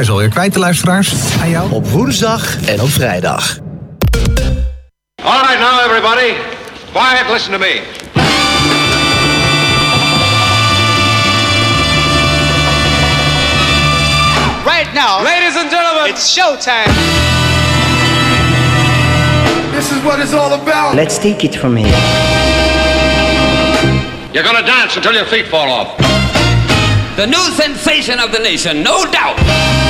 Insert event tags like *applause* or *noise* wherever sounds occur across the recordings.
ben je alweer kwijt, de luisteraars. Aan jou. Op woensdag en op vrijdag. All right, now, everybody. Quiet, listen to me. Right now, Ladies and gentlemen, it's showtime. this is what it's all about. Let's take it from here. You're gonna dance until your feet fall off. The new sensation of the nation, no doubt.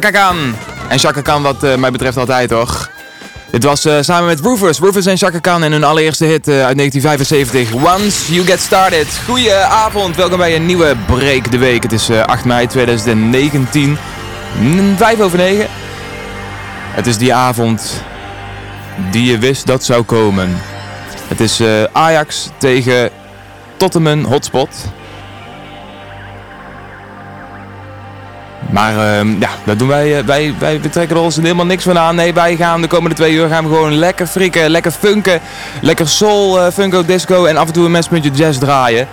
Chaka Khan. En Chaka Khan wat uh, mij betreft altijd toch. Dit was uh, samen met Rufus. Rufus en Chaka Khan in hun allereerste hit uh, uit 1975. Once You Get Started. Goedenavond, welkom bij een nieuwe Break de Week. Het is 8 mei 2019. 5 over 9. Het is die avond die je wist dat zou komen. Het is Ajax tegen Tottenham Hotspot. Maar uh, ja, dat doen wij, wij, wij trekken er ons helemaal niks van aan. Nee, wij gaan de komende twee uur gaan we gewoon lekker frikken, lekker funken. Lekker soul, uh, funko, disco en af en toe een mespuntje jazz draaien.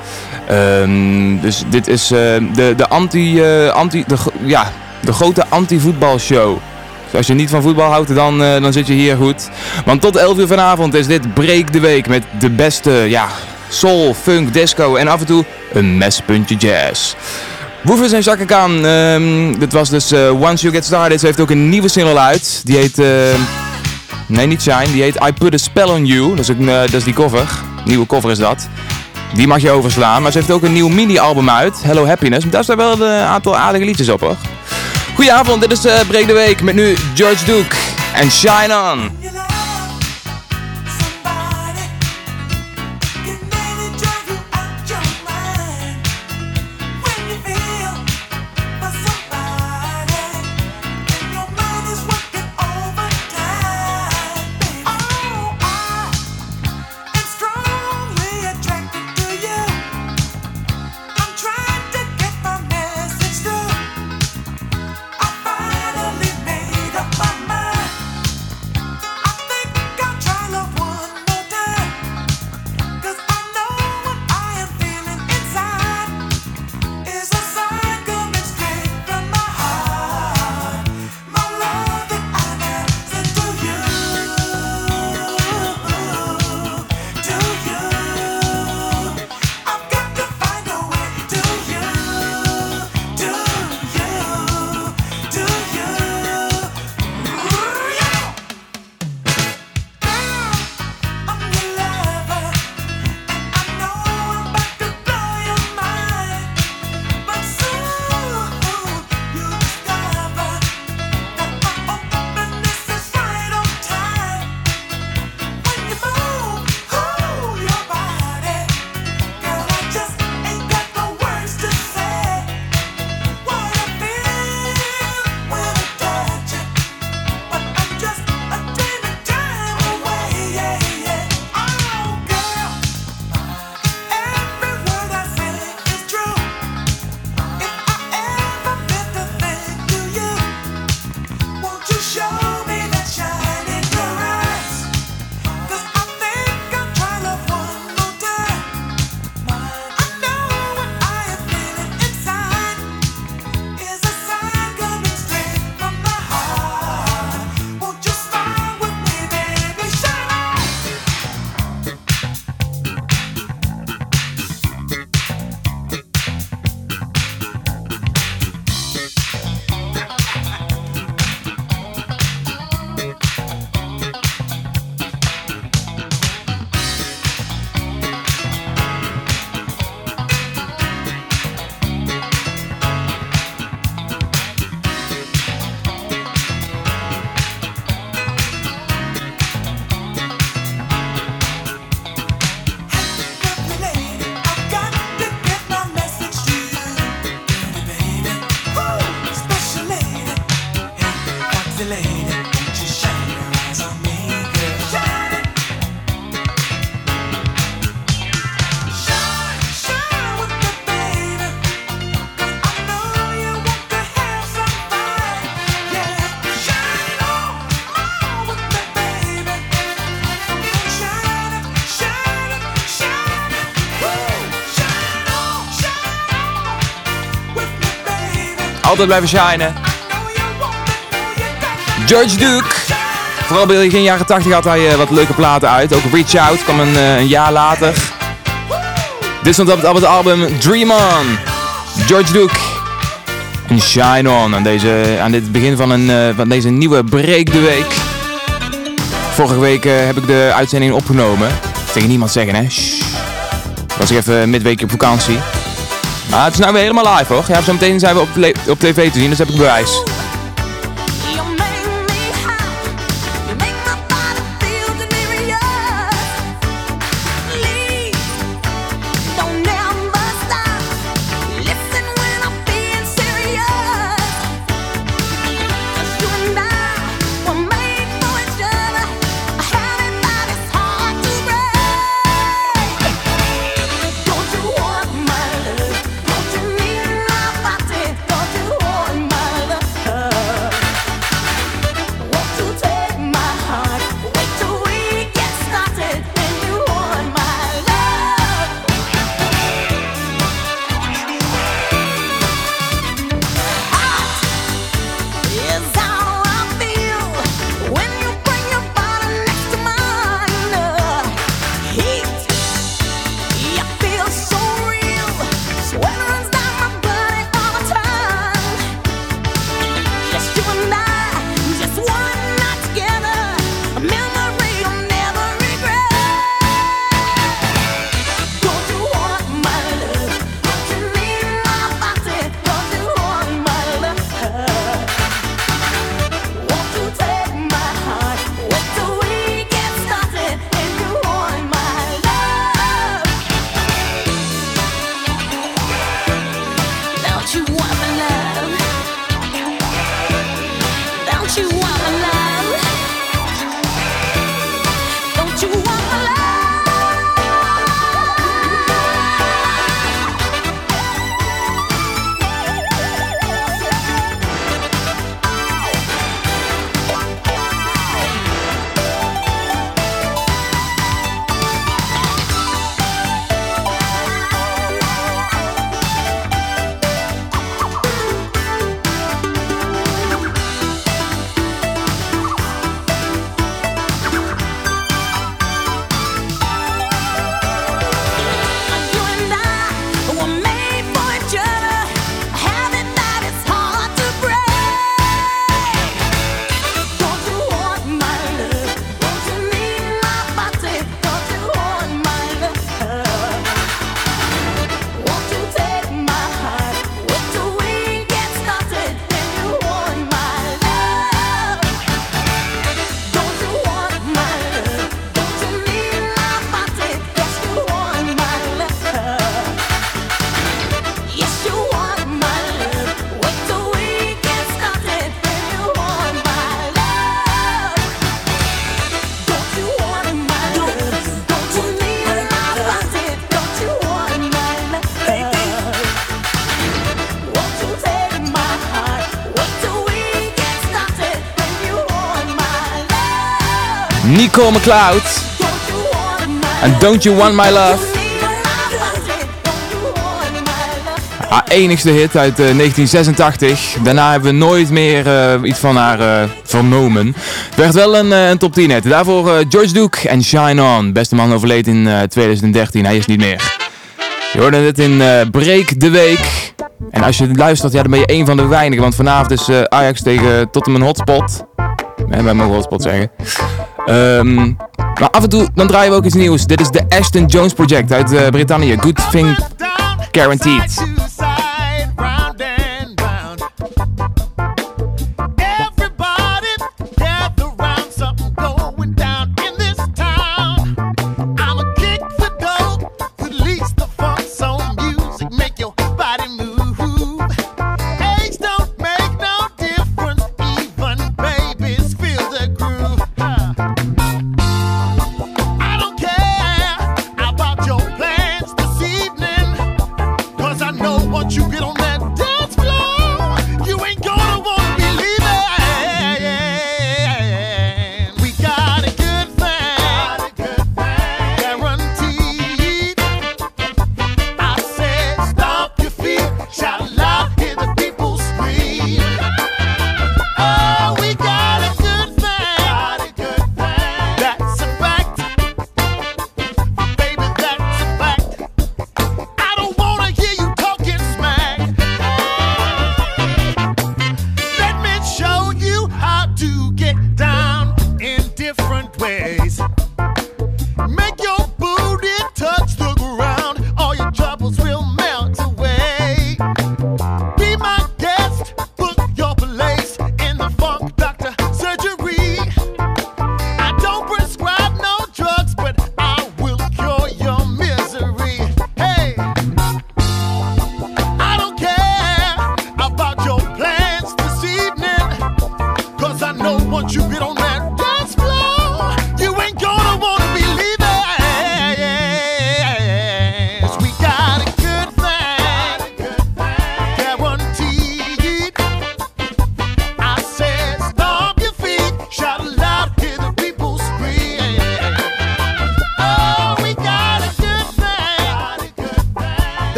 Um, dus dit is uh, de, de anti, anti de, ja, de grote anti-voetbalshow. Dus als je niet van voetbal houdt, dan, dan zit je hier goed. Want tot 11 uur vanavond is dit Break de Week met de beste, ja, soul, funk, disco en af en toe een mespuntje jazz. Woofers en Chaka Khan, um, dit was dus uh, Once You Get Started. Ze heeft ook een nieuwe single uit. Die heet, uh, nee niet Shine, die heet I Put A Spell On You. Dat is, uh, dat is die cover, nieuwe cover is dat. Die mag je overslaan, maar ze heeft ook een nieuw mini-album uit, Hello Happiness. Daar staan wel een aantal aardige liedjes op hoor. Goedenavond, dit is Break de Week met nu George Duke en Shine On. Altijd blijven shinen. George Duke. Vooral begin jaren 80 had hij uh, wat leuke platen uit. Ook Reach Out kwam een, een jaar later. Dit stond op het, album Dream On. George Duke. En Shine On. Aan, deze, aan dit begin van, een, uh, van deze nieuwe Break de Week. Vorige week heb ik de uitzending opgenomen. Tegen niemand zeggen hè. Shh. Was ik even midweek op vakantie. Maar het is nou weer helemaal live hoor. Ja, zo meteen zijn we op, op tv te zien, dus heb ik bewijs. McLeod. En Don't You Want My Love. Haar enigste hit uit eh, 1986. Daarna hebben we nooit meer eh, iets van haar eh, vernomen. Werd wel een, een top 10 hit. Daarvoor George Duke en Shine On. Beste man overleed in eh, 2013. Hij is niet meer. Je hoorde het in Break de Week. En als je luistert, ja, dan ben je een van de weinigen. Want vanavond is Ajax tegen Tottenham hotspot. Nee, wij mogen hotspot zeggen. Ehm, maar af en toe dan draaien we ook iets nieuws. Dit is de Ashton Jones Project uit eh, Brittannië. Good thing guaranteed.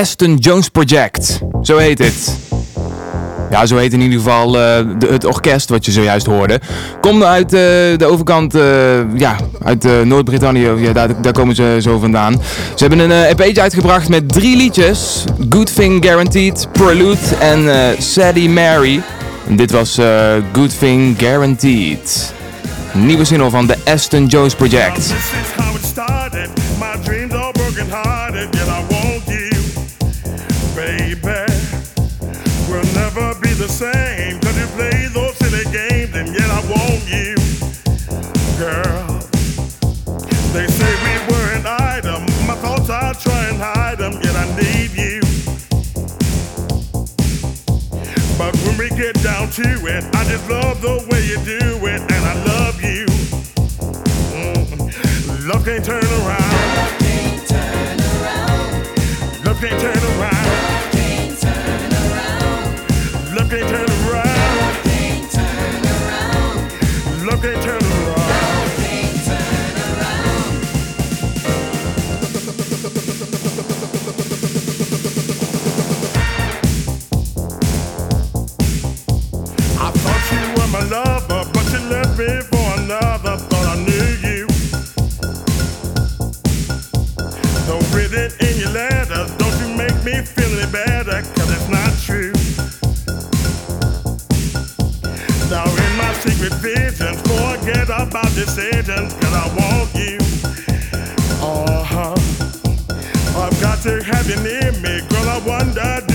Aston Jones Project. Zo heet het. Ja, zo heet in ieder geval eh, de, het orkest wat je zojuist hoorde. Komt uit eh, de overkant, eh, ja, uit Noord-Brittannië. Ja, daar, daar komen ze zo vandaan. Ze hebben een EP'tje uitgebracht met drie liedjes. Good Thing Guaranteed, Prelude en Sadie Mary. En dit was Good Thing Guaranteed. Nieuwe single van de Aston Jones Project. To it, I just love the way you do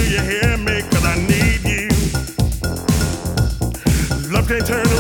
you hear me, cause I need you. Love can't turn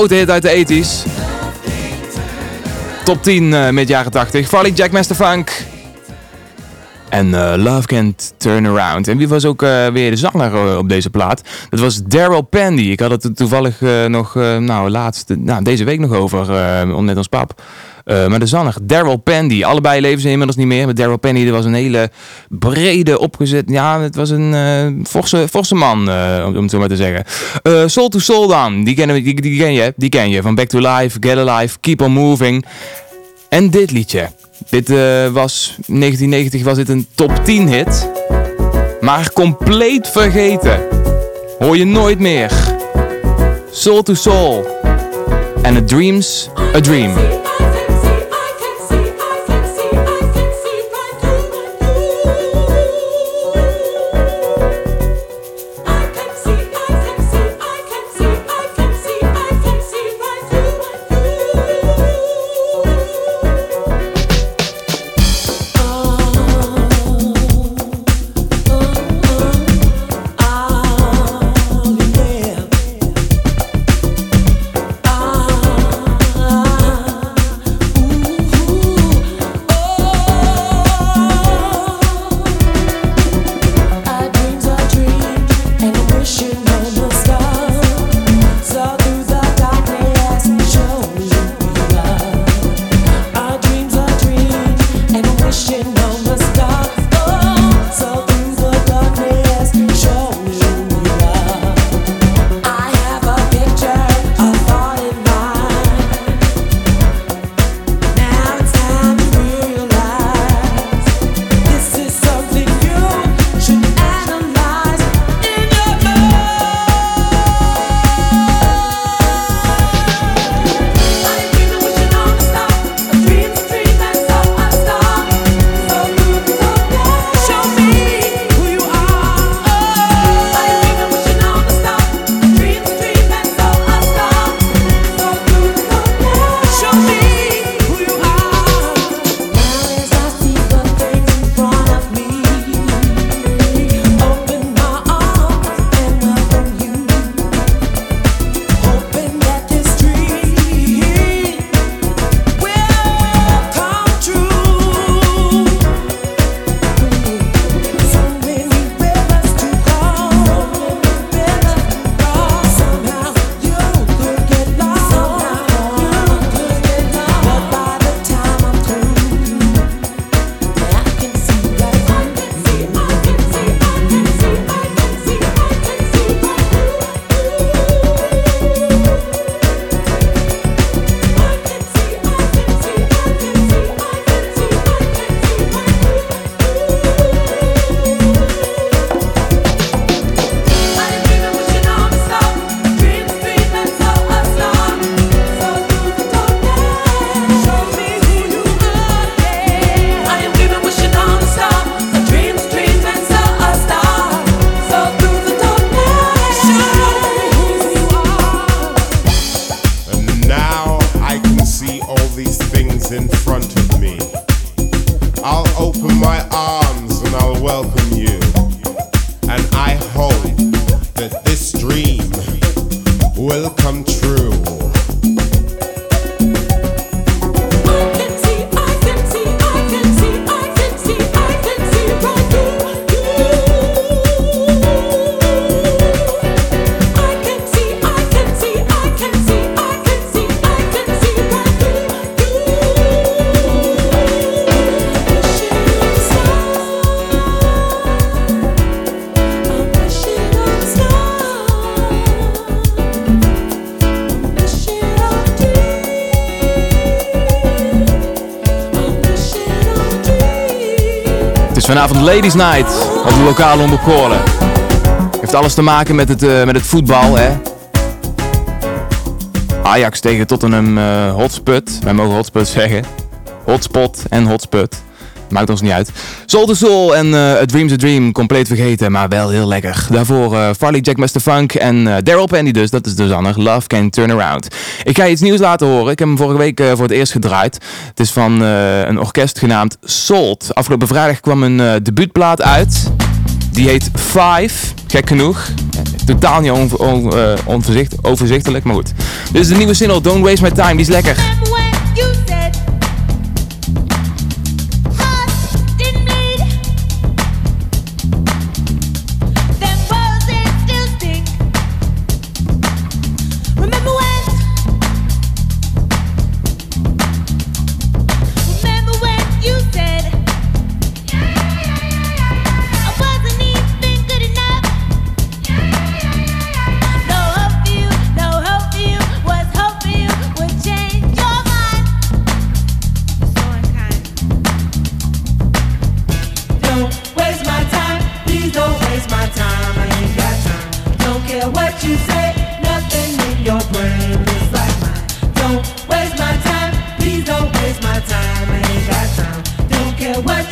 Grote hit uit de 80s. Top 10 uh, met jaren 80. Farley Jack Master Funk. En uh, Love Can't Turn Around. En wie was ook uh, weer de zanger op deze plaat? Dat was Daryl Pandy. Ik had het toevallig nog, nou laatst, nou, deze week nog over, om net ons pap. Maar de zanger, Daryl Pandy. Allebei leven ze inmiddels niet meer. Maar Daryl Pandy was een hele brede opgezet. Ja, het was een forse, forse man, om het zo maar te zeggen. Soul to Soul dan. Die, die, die ken je. Die ken je. Van Back to Life, Get Alive, Keep on Moving. En dit liedje. Dit uh, was, 1990 was dit een top 10 hit. Maar compleet vergeten. Hoor je nooit meer. Soul to Soul. En A Dream's A Dream. Ladies Night op de lokale Goorlen. Heeft alles te maken met het, eh, met het voetbal, hè. Ajax tegen Tottenham eh Hotspot. Wij mogen Hotspot zeggen. Hotspot en Hotspot. Maakt ons niet uit. Soul to Soul en eh A Dream's a Dream. Compleet vergeten, maar wel heel lekker. Daarvoor eh Farley Jack Master Funk en Daryl Penny dus. Dat is dus Anne. Love Can Turn Around. Ik ga je iets nieuws laten horen. Ik heb hem vorige week eh, voor het eerst gedraaid. Het is van eh, een orkest genaamd Salt. Afgelopen vrijdag kwam een eh, debuutplaat uit. Die heet Five. Gek genoeg. Totaal niet on, overzichtelijk, maar goed. Dit is de nieuwe single Don't Waste My Time. Die is lekker.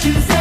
You say,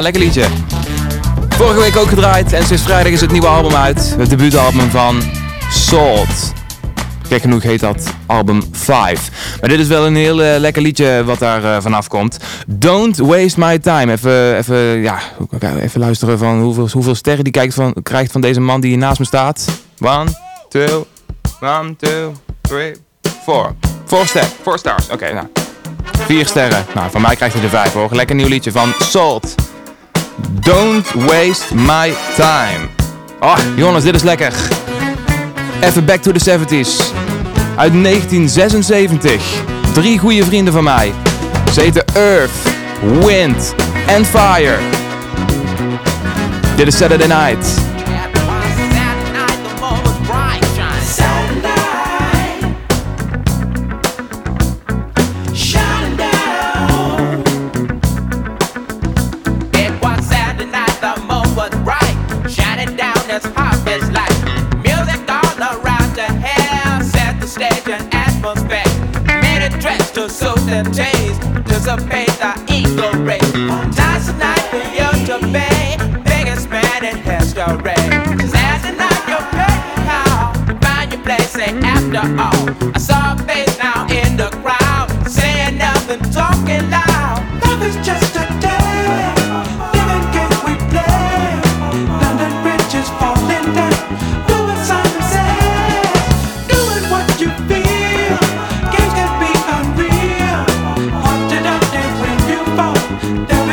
Lekker liedje. Vorige week ook gedraaid en sinds vrijdag is het nieuwe album uit. Het debuutalbum van Salt. Gek genoeg heet dat album 5. Maar dit is wel een heel eh, lekker liedje wat daar eh, vanaf komt. Don't waste my time. Even, even, ja, even luisteren van hoeveel, hoeveel sterren die kijkt van, krijgt van deze man die hier naast me staat. One, two, one, two, three, four. Four, ster, four stars. Oké, nou. Vier sterren. Nou, van mij krijgt hij er vijf hoor. Lekker nieuw liedje van Salt. Don't waste my time. Oh, jongens, dit is lekker. Even back to the 70s. Uit 1976. Drie goede vrienden van mij. Ze heten Earth, Wind and Fire. Dit is Saturday Night. To suit the fall.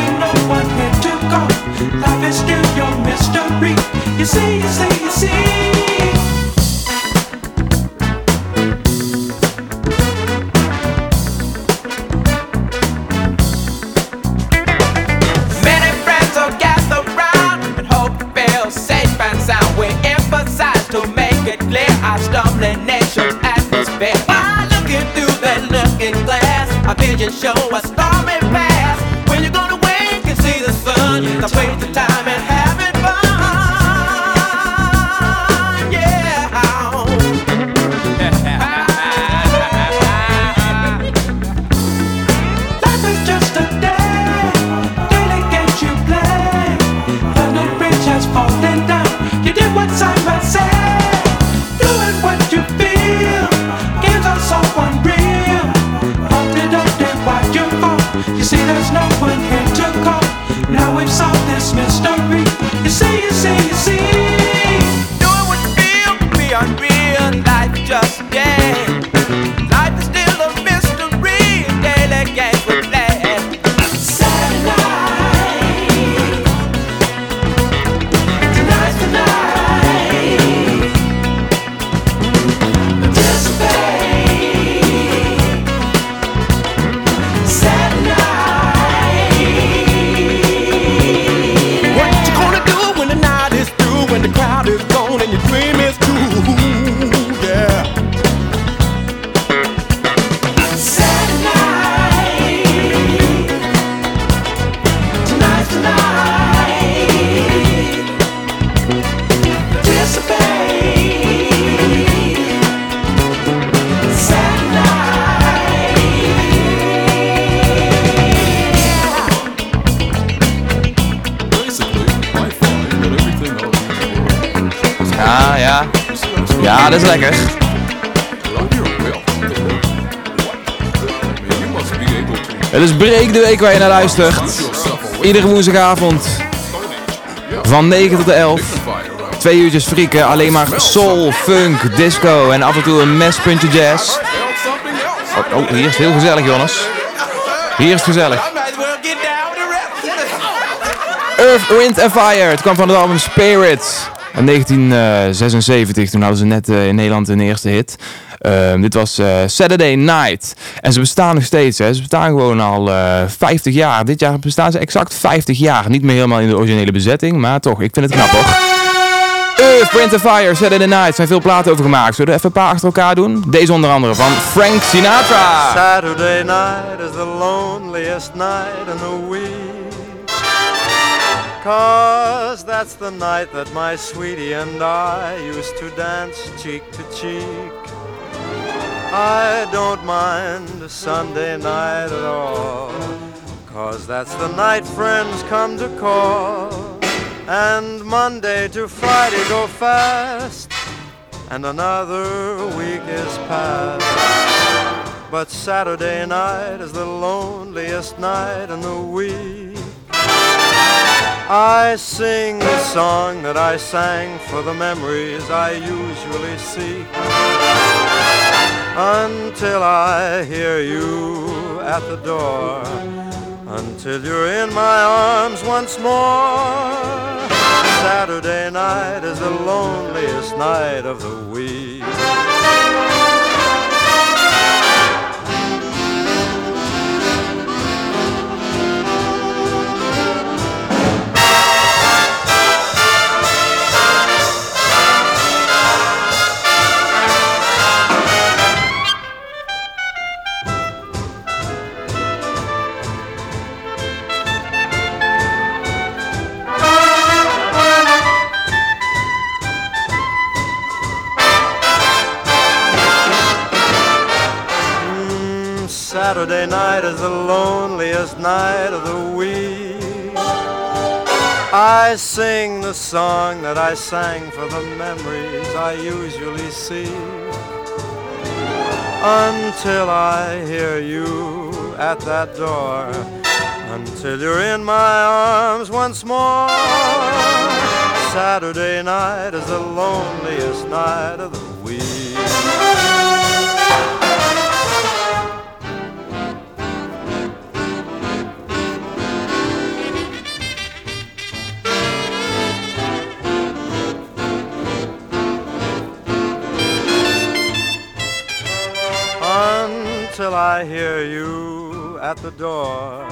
Iedere woensdagavond. Van 9 tot 11. Twee uurtjes frieken. Alleen maar soul, funk, disco en af en toe een mespuntje jazz. Oh, oh, hier is het heel gezellig, Jonas. Hier is het gezellig. Earth, Wind and Fire. Het kwam van het album Spirit. In 1976, toen hadden ze net eh, in Nederland een eerste hit. Ehm, dit was eh, Saturday Night. En ze bestaan nog steeds. Hè. Ze bestaan gewoon al eh 50 jaar. Dit jaar bestaan ze exact 50 jaar. Niet meer helemaal in de originele bezetting, maar toch, ik vind het knap hoor. Earth, and Fire, Saturday Night. Er zijn veel platen over gemaakt. Zullen we even een paar achter elkaar doen? Deze onder andere van Frank Sinatra. Saturday night is the loneliest night in the week. Cause that's the night that my sweetie and I used to dance cheek to cheek. I don't mind Sunday night at all. Cause that's the night friends come to call. And Monday to Friday go fast. And another week is past. But Saturday night is the loneliest night in the week. I sing the song that I sang for the memories I usually seek. Until I hear you at the door. Until you're in my arms once more. Saturday night is the loneliest night of the week. Night is the loneliest night of the week. I sing the song that I sang for the memories I usually see. Until I hear you at that door. Until you're in my arms once more. Saturday night is the loneliest night of the week. I hear you at the door.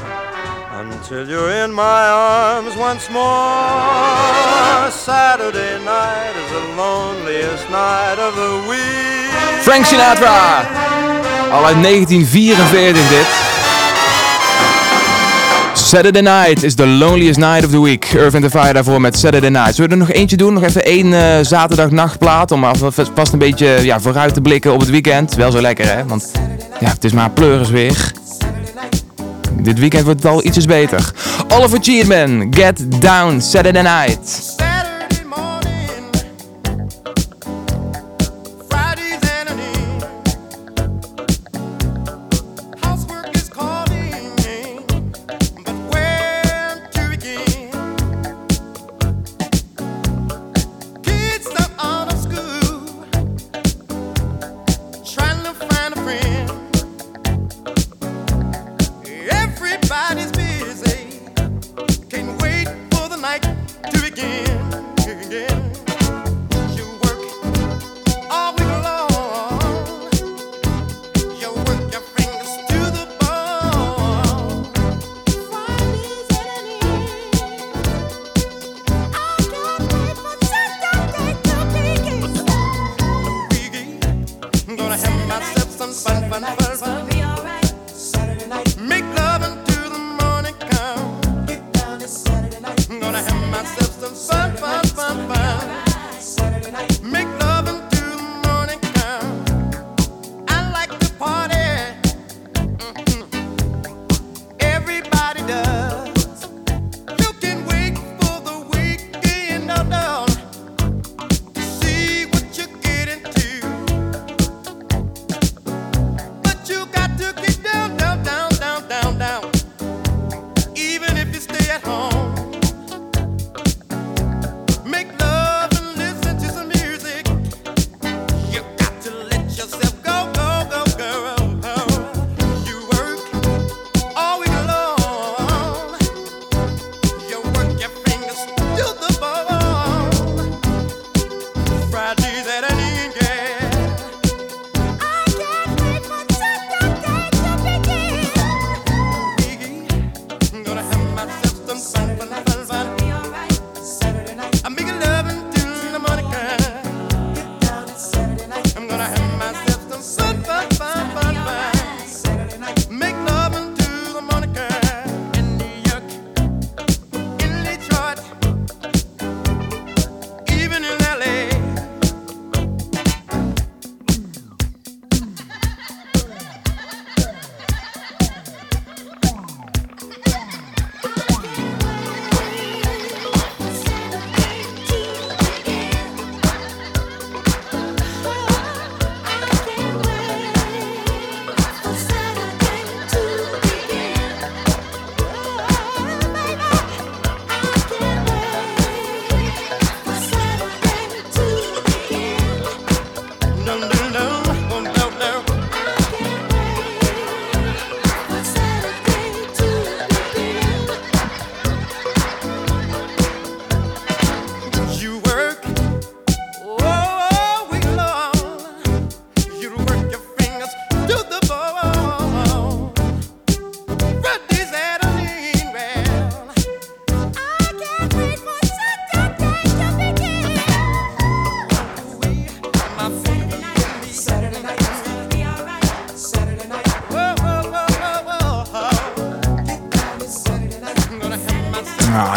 Until you're in my arms once more. Saturday night is the loneliest night of the week. Frank Sinatra! Al uit 1944 dit. Saturday Night is the loneliest night of the week. Irving the Fire daarvoor met Saturday Night. Zullen we er nog eentje doen? Nog even één eh zaterdagnachtplaat om alvast een beetje ja, vooruit te blikken op het weekend. Wel zo lekker hè, want ja, het is maar pleuris weer. Dit weekend wordt het al ietsjes beter. Oliver Cheatman, Get Down Saturday Night.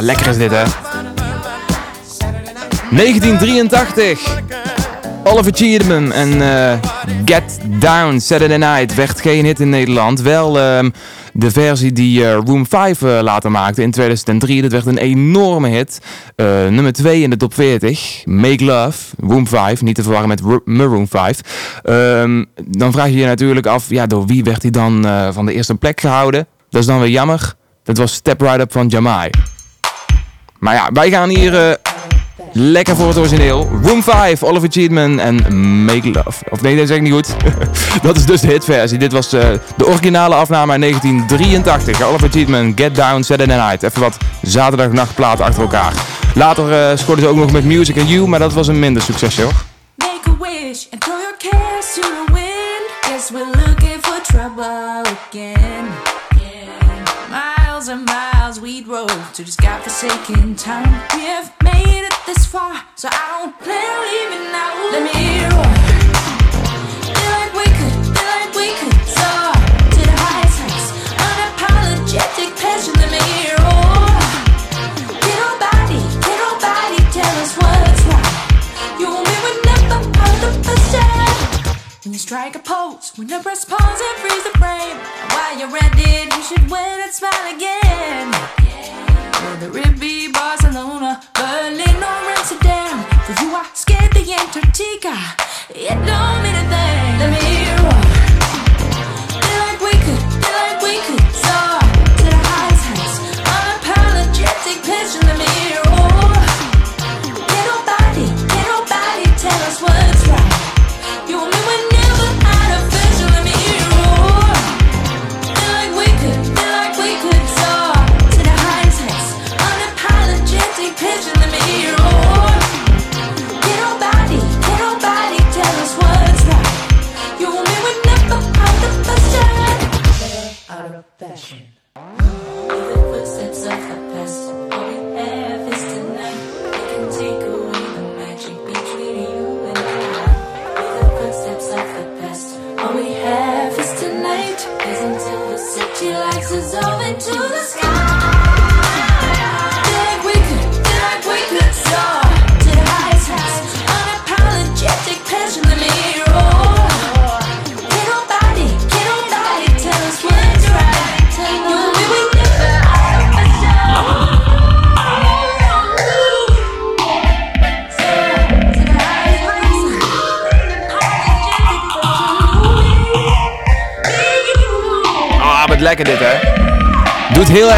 Lekker is dit hè. 1983. Oliver Cheatman en eh, Get Down, Saturday Night, werd geen hit in Nederland. Wel ehm, de versie die eh, Room 5 eh, later maakte in 2003. Dat werd een enorme hit. Nummer 2 in de top 40. Make Love, Room 5, niet te verwarren met Ro- Maroon 5. Ehm, dan vraag je je natuurlijk af, ja, door wie werd hij dan van de eerste plek gehouden? Dat is dan weer jammer. Dat was Step Right Up van Jamai. Maar ja, wij gaan hier eh, lekker voor het origineel. Room 5, Oliver Cheatman en Make Love. Of nee, dat zeg ik niet goed. *laughs* dat is dus de hitversie. Dit was eh, de originale afname uit 1983. Oliver Cheatman, Get Down, Saturday Night. Even wat zaterdagnachtplaten achter elkaar. Later eh scoorden ze ook nog met Music and You, maar dat was een minder succesje hoor. Make a wish and throw your cares to the wind. Guess we're looking for trouble again. Rode to this godforsaken town. We have made it this far, so I don't plan on leaving now. Let me hear. Feel like we could, feel like we could soar to the highest heights. Unapologetic passion. Let me hear. Can nobody, can nobody tell us what's right? You and me never the. When you strike a pose, when you press pause and freeze the frame. While you're it, you should win and smile again. Whether it be Barcelona, Berlin, or Amsterdam, for you I scared the Antarctica. It don't mean a thing. Let me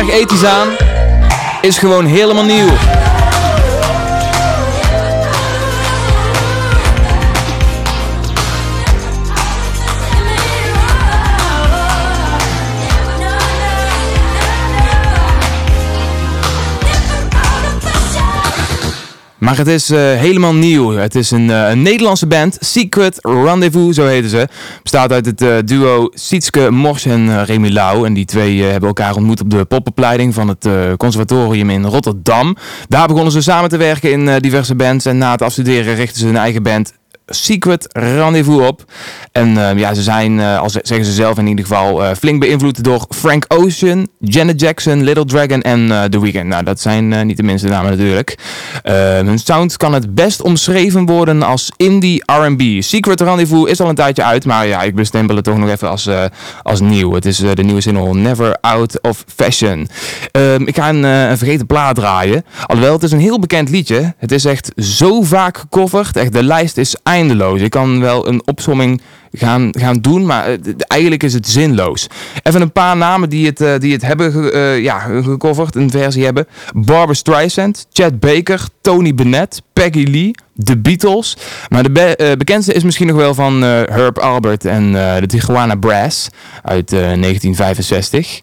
erg ethisch aan. Is gewoon helemaal nieuw. Maar het is eh, helemaal nieuw. Het is een, eh, een Nederlandse band, Secret Rendezvous, zo heten ze. Bestaat uit het eh, duo Sietske Mors en uh, Remy Lau. En die twee eh, hebben elkaar ontmoet op de popopleiding van het eh, conservatorium in Rotterdam. Daar begonnen ze samen te werken in eh, diverse bands. En na het afstuderen richtten ze hun eigen band Secret Rendezvous op. En eh, ja, ze zijn, eh, als zeggen ze zelf in ieder geval, eh, flink beïnvloed door Frank Ocean, Janet Jackson, Little Dragon en eh, The Weeknd. Nou, dat zijn niet de minste namen natuurlijk. Eh, hun sound kan het best omschreven worden als indie R&B. Secret Rendezvous is al een tijdje uit, maar ja, ik bestempel het toch nog even als, als nieuw. Het is de nieuwe single Never Out of Fashion. Ehm, ik ga een, vergeten plaat draaien. Alhoewel, het is een heel bekend liedje. Het is echt zo vaak gecoverd. Echt, de lijst is Ik kan wel een opsomming gaan, gaan doen, maar eh, eigenlijk is het zinloos. Even een paar namen die het, eh, die het hebben ge- eh, ja, gecoverd, een versie hebben. Barbara Streisand, Chad Baker, Tony Bennett, Peggy Lee, The Beatles. Maar de be- bekendste is misschien nog wel van Herb Albert en de Tijuana Brass uit eh, 1965.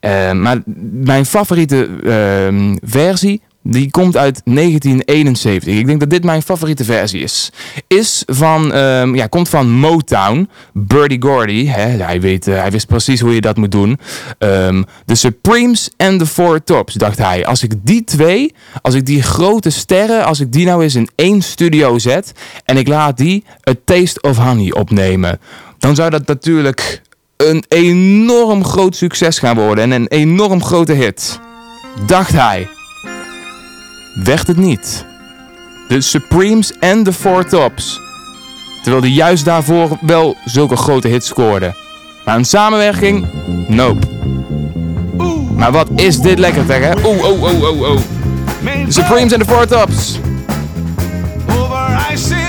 Eh, maar mijn favoriete ehm, versie die komt uit 1971. Ik denk dat dit mijn favoriete versie is. Is van, ehm, ja, komt van Motown. Birdie Gordy. Hè, hij, weet, eh, hij wist precies hoe je dat moet doen. Ehm The Supremes en The Four Tops, dacht hij. Als ik die twee, als ik die grote sterren, als ik die nou eens in één studio zet. En ik laat die A Taste of Honey opnemen. Dan zou dat natuurlijk een enorm groot succes gaan worden. En een enorm grote hit. Dacht hij werd het niet. De Supremes en de Four Tops. terwijl hij juist daarvoor wel zulke grote hits scoorde. Maar een samenwerking? Nope. Maar wat is dit lekker zeg hè? Oeh, oeh, oeh, oeh, oeh. Supremes en de Four Tops. over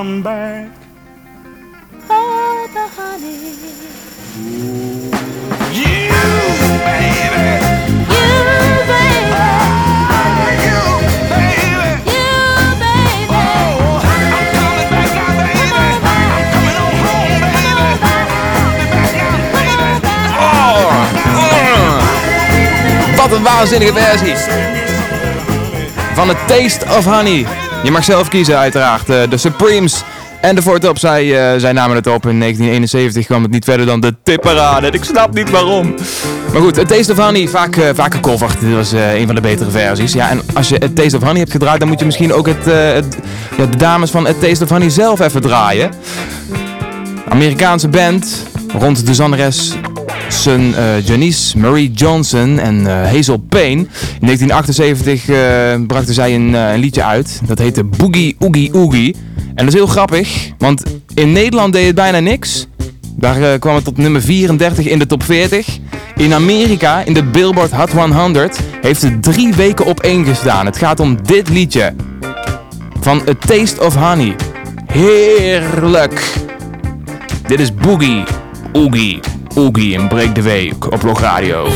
come back. The honey. You, baby. You, baby. You, baby. You, baby. Oh, I'm coming back now, baby. I'm coming on home, baby. I'll be back now, baby. Oh, mm. Wat een waanzinnige versie. Van het Taste of Honey. Je mag zelf kiezen uiteraard. Eh, De Supremes en de zij, eh, zij namen het op. In 1971 kwam het niet verder dan de tipperade. Ik snap niet waarom. Maar goed, het Taste of Honey, vaak, eh, vaak. Dit was een van de betere versies. Ja, en als je het Taste of Honey hebt gedraaid, dan moet je misschien ook het, het, ja, de dames van het Taste of Honey zelf even draaien. Amerikaanse band rond de eh, Janice Marie Johnson en Hazel Payne. In 1978 eh, brachten zij een, eh, een liedje uit. Dat heette Boogie Oogie Oogie. En dat is heel grappig, want in Nederland deed het bijna niks. Daar eh, kwam het tot nummer 34 in de top 40. In Amerika, in de Billboard Hot 100, heeft het drie weken op één gestaan. Het gaat om dit liedje. Van A Taste of Honey. Heerlijk. Dit is Boogie Oogie Oogie in Break the Week op Log Radio.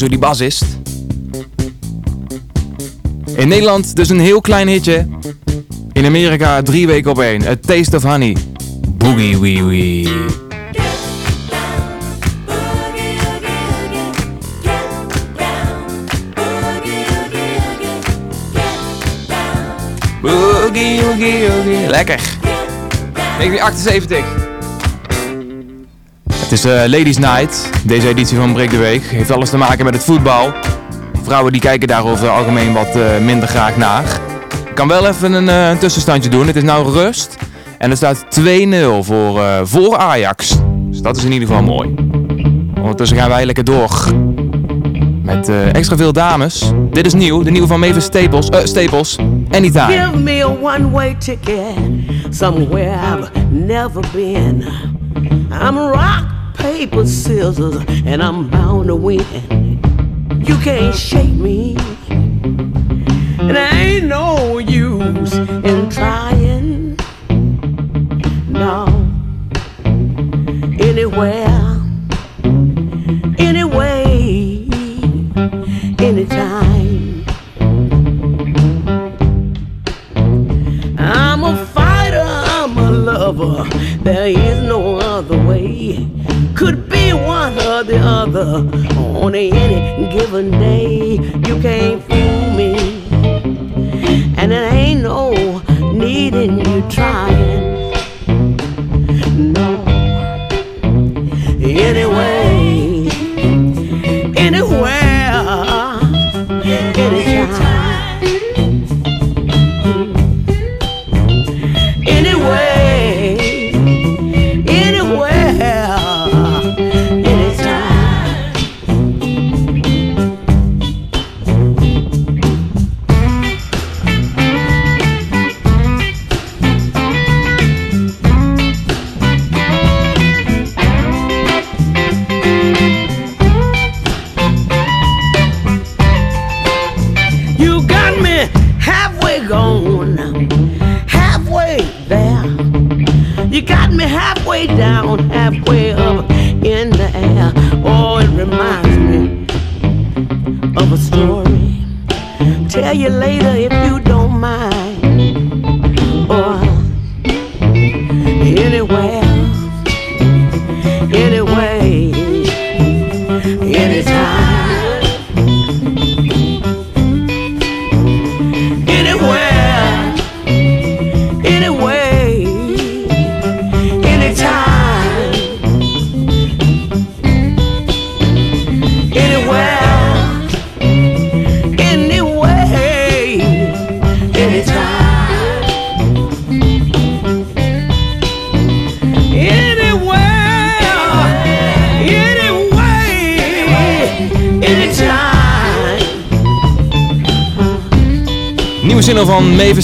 Hoe die bas is. In Nederland dus een heel klein hitje. In Amerika drie weken op één. A Taste of Honey. Boogie Wee Wee. Boogie Woogie Woogie. Lekker. 1978. Het is eh, Ladies Night, deze editie van Break de Week. Heeft alles te maken met het voetbal. Vrouwen die kijken daar over het algemeen wat eh, minder graag naar. Ik kan wel even een, eh, tussenstandje doen. Het is nou rust. En er staat 2-0 voor, voor Ajax. Dus dat is in ieder geval mooi. Ondertussen gaan wij lekker door. Met extra veel dames. Dit is nieuw, de nieuwe van Mavis Staples. Staples. Anytime. Give me a one-way ticket somewhere I've never been. I'm rock, paper, scissors, and I'm bound to win. You can't shake me, and I ain't no use in trying.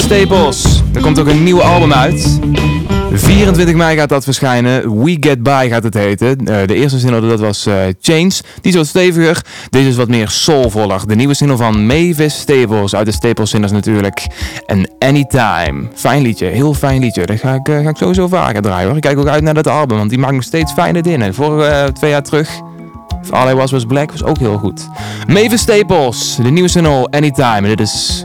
Staples. Er komt ook een nieuw album uit. 24 mei gaat dat verschijnen. We Get By gaat het heten. Eh, de eerste single dat was eh, Change. Die is wat steviger. Deze is wat meer soulvoller. De nieuwe single van Mavis Staples. Uit de Staples natuurlijk. En Anytime. Fijn liedje. Heel fijn liedje. Dat ga ik, eh, ga ik sowieso vaker draaien hoor. Ik kijk ook uit naar dat album. Want die maakt nog steeds fijne dingen. Vorige twee jaar terug. All I Was Was Black was ook heel goed. Mavis Staples. De nieuwe single Anytime. En dit is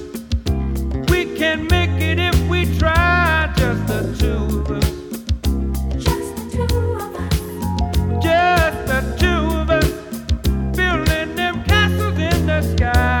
can make it if we try, just the two of us. Just the two of us. Just the two of us. Building them castles in the sky.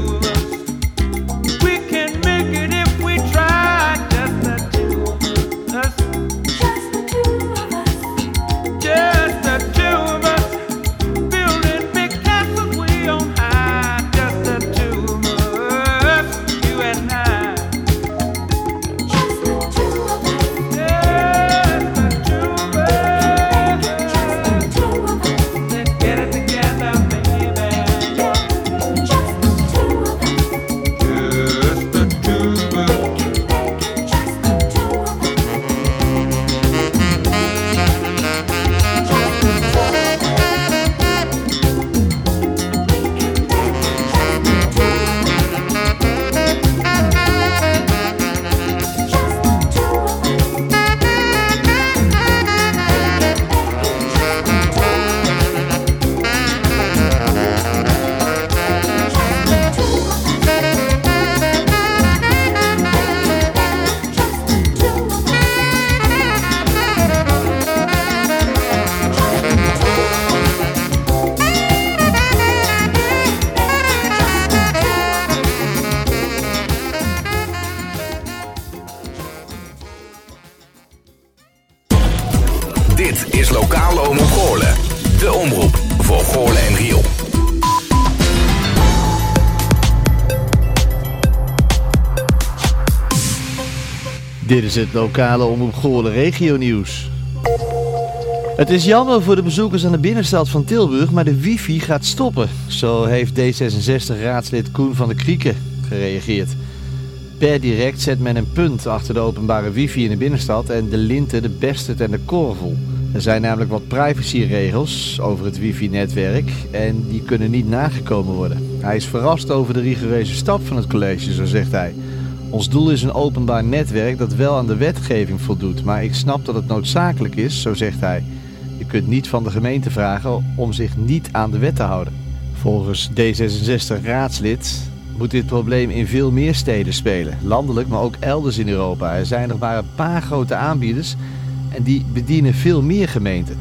is het lokale Omroep regio nieuws. Het is jammer voor de bezoekers aan de binnenstad van Tilburg, maar de wifi gaat stoppen. Zo heeft D66-raadslid Koen van der Krieken gereageerd. Per direct zet men een punt achter de openbare wifi in de binnenstad en de linten, de beste en de korvel. Er zijn namelijk wat privacyregels over het wifi-netwerk en die kunnen niet nagekomen worden. Hij is verrast over de rigoureuze stap van het college, zo zegt hij. Ons doel is een openbaar netwerk dat wel aan de wetgeving voldoet, maar ik snap dat het noodzakelijk is, zo zegt hij. Je kunt niet van de gemeente vragen om zich niet aan de wet te houden. Volgens D66-raadslid moet dit probleem in veel meer steden spelen. Landelijk, maar ook elders in Europa. Er zijn nog maar een paar grote aanbieders en die bedienen veel meer gemeenten.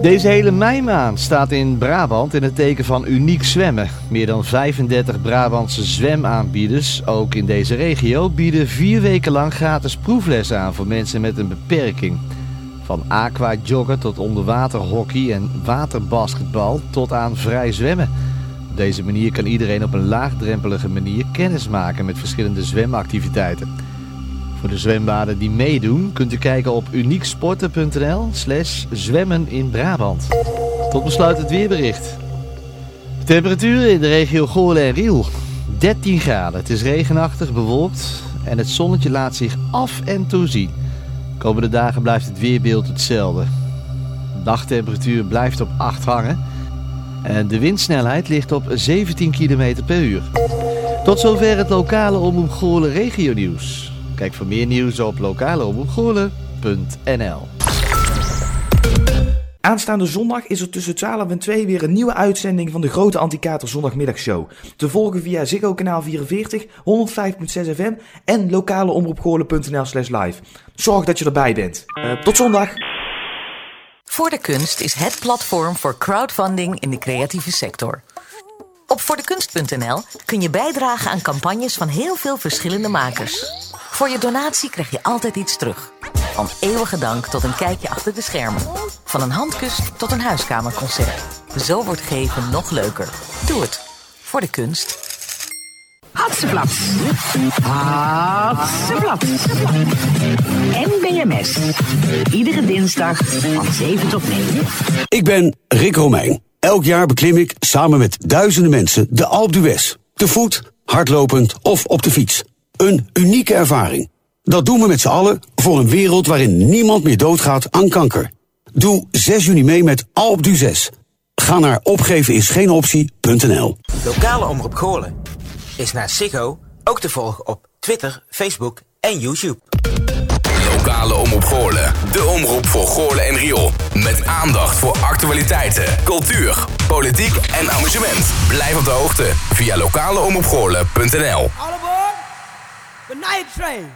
Deze hele meimaand staat in Brabant in het teken van uniek zwemmen. Meer dan 35 Brabantse zwemaanbieders, ook in deze regio, bieden vier weken lang gratis proeflessen aan voor mensen met een beperking. Van aquajoggen tot onderwaterhockey en waterbasketbal tot aan vrij zwemmen. Op deze manier kan iedereen op een laagdrempelige manier kennis maken met verschillende zwemactiviteiten. Voor de zwembaden die meedoen kunt u kijken op unieksporten.nl slash zwemmen in Brabant. Tot besluit het weerbericht. De temperaturen in de regio Goorlen en Riel. 13 graden. Het is regenachtig, bewolkt en het zonnetje laat zich af en toe zien. Komende dagen blijft het weerbeeld hetzelfde. De dagtemperatuur blijft op 8 hangen. En de windsnelheid ligt op 17 km per uur. Tot zover het lokale Omroep Goorlen regio nieuws. Kijk voor meer nieuws op lokaleomroepgoorlen.nl Aanstaande zondag is er tussen 12 en 2 weer een nieuwe uitzending van de grote Anticater Zondagmiddagshow. Te volgen via Ziggo kanaal 44, 105.6 FM en lokaleomroepgoorlen.nl slash live. Zorg dat je erbij bent. Eh, tot zondag! Voor de Kunst is het platform voor crowdfunding in de creatieve sector. Op voordekunst.nl kun je bijdragen aan campagnes van heel veel verschillende makers. Voor je donatie krijg je altijd iets terug. Van eeuwige dank tot een kijkje achter de schermen. Van een handkus tot een huiskamerconcert. Zo wordt geven nog leuker. Doe het. Voor de kunst. Hatseflats. Hatseflats. NBMS. Iedere dinsdag van 7 tot 9. Ik ben Rick Romeijn. Elk jaar beklim ik samen met duizenden mensen de Alpe d'Huez. Te voet, hardlopend of op de fiets. Een unieke ervaring. Dat doen we met z'n allen voor een wereld waarin niemand meer doodgaat aan kanker. Doe 6 juni mee met Alpe d'Huez. Ga naar opgevenisgeenoptie.nl Lokale Omroep Goorlen is naar Ziggo ook te volgen op Twitter, Facebook en YouTube. Lokale Omroep Goorlen. De omroep voor Goorlen en Riool. Met aandacht voor actualiteiten, cultuur, politiek en amusement. Blijf op de hoogte via lokaleomroepgoorlen.nl the night train.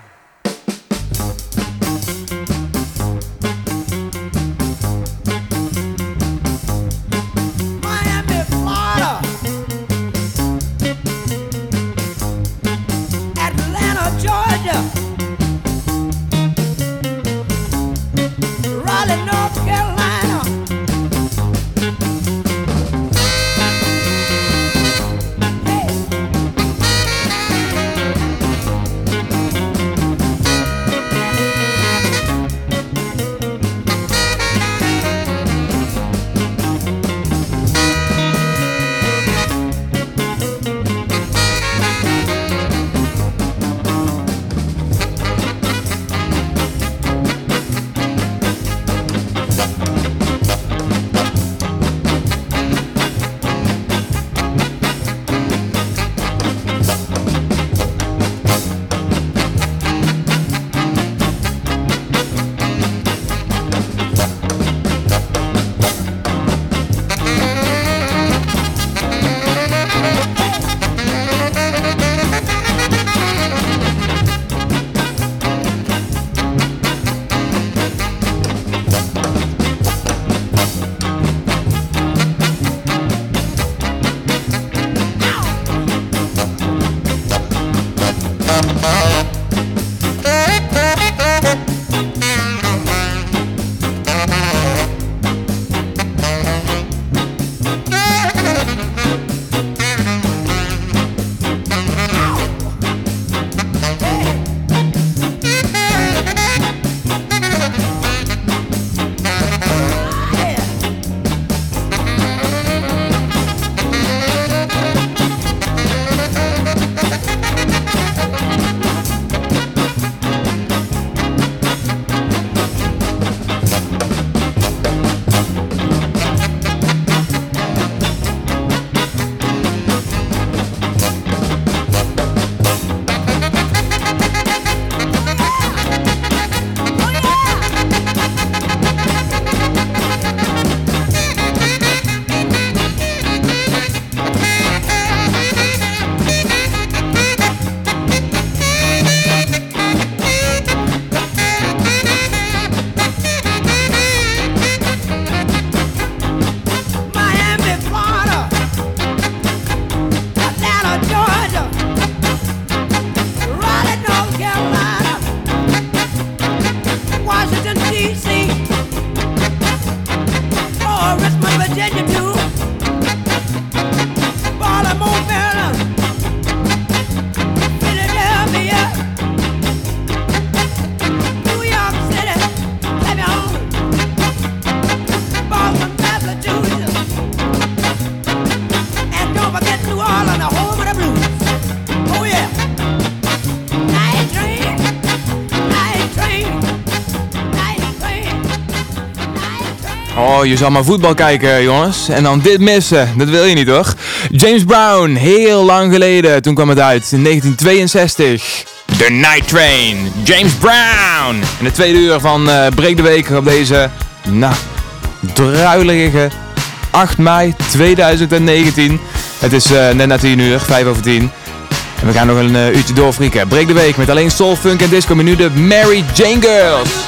Je zal maar voetbal kijken, jongens. En dan dit missen. Dat wil je niet, toch? James Brown, heel lang geleden. Toen kwam het uit, in 1962. The Night Train. James Brown. In de tweede uur van eh Breek de Week op deze, nou, druilige 8 mei 2019. Het is eh, net na 10 uur, 5 over 10. En we gaan nog een eh, uurtje doorfrieken. Breek de Week met alleen soul, funk en disco. Maar nu de Mary Jane Girls.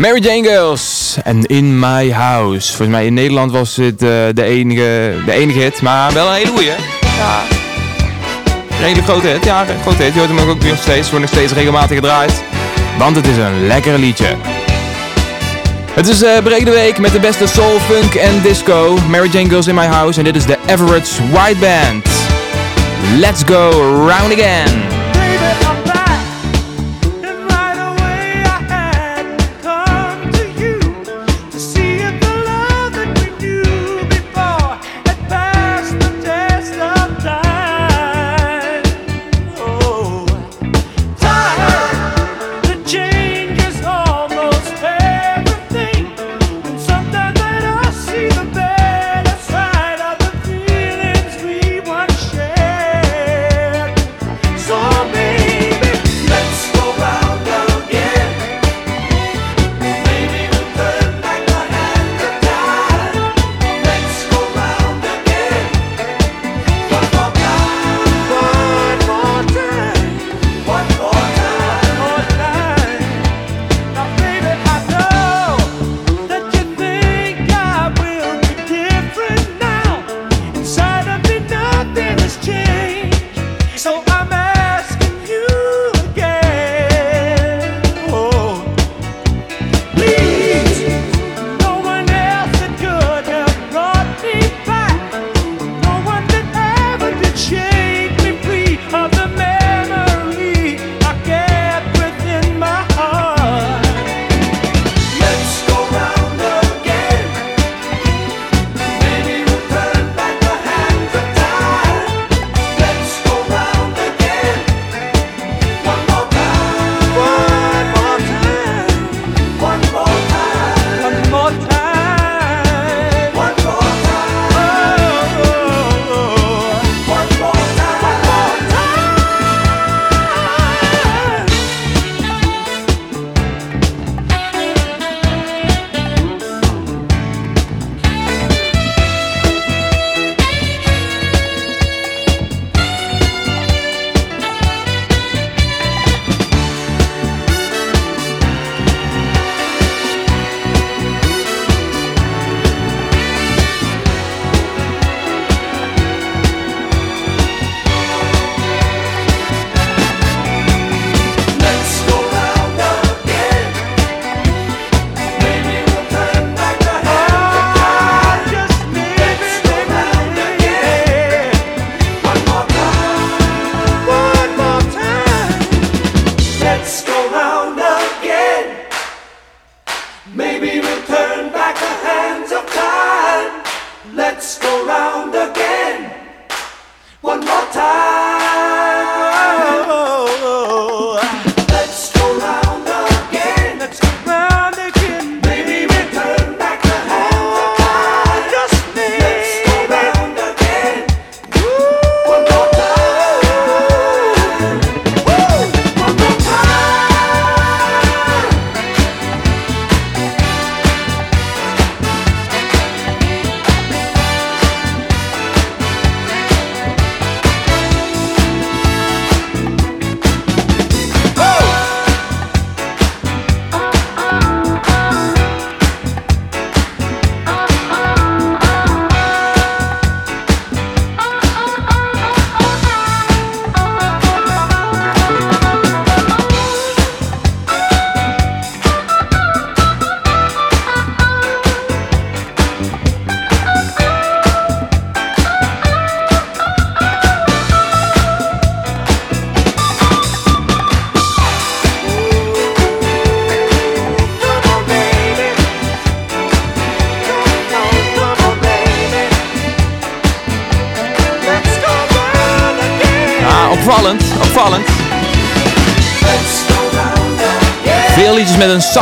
Mary Jane Girls en In My House. Volgens mij in Nederland was dit eh, de, enige, de enige hit, maar wel een hele goeie. Ja. Een hele grote hit, ja, een grote hit. Je hoort hem ook nog steeds, wordt nog steeds regelmatig gedraaid. Want het is een lekker liedje. Het is eh brede week met de beste soul, funk en disco. Mary Jane Girls in My House en dit is de Everett's White Band. Let's go round again.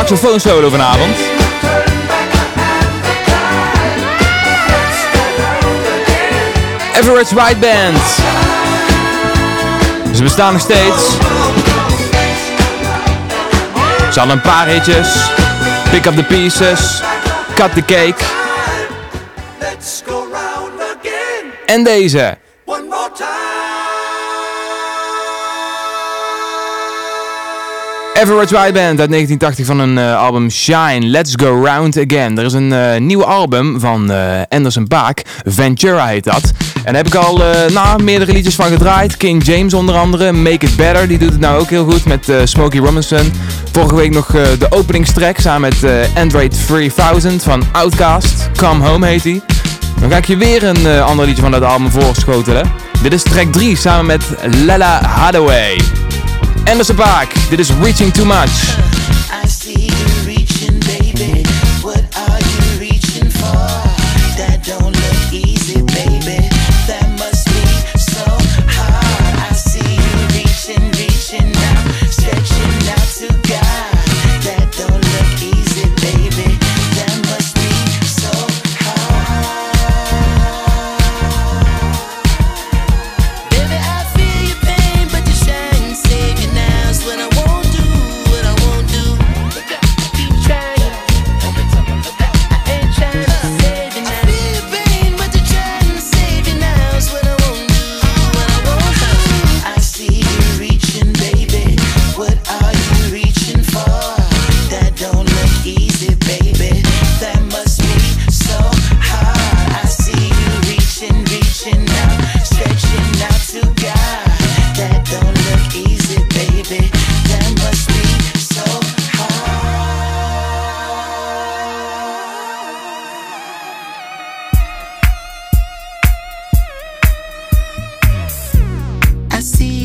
Met een saxofoonsolo vanavond. Everett's White Band. Ze bestaan nog steeds. Ze hadden een paar hitjes. Pick up the pieces. Cut the cake. En deze. Average White Band uit 1980 van een eh, album Shine, Let's Go Round Again. Er is een eh, uh, nieuw album van eh, Anderson Paak, Ventura heet dat. En daar heb ik al na meerdere liedjes van gedraaid. King James onder andere, Make It Better, die doet het nou ook heel goed met Smokey Robinson. Vorige week nog de openingstrack samen met Android 3000 van Outcast, Come Home heet hij. Dan ga ik je weer een ander liedje van dat album voorschotelen. Dit is track 3 samen met Lella Hadaway. Anderson Paak. Dit is Reaching Too Much.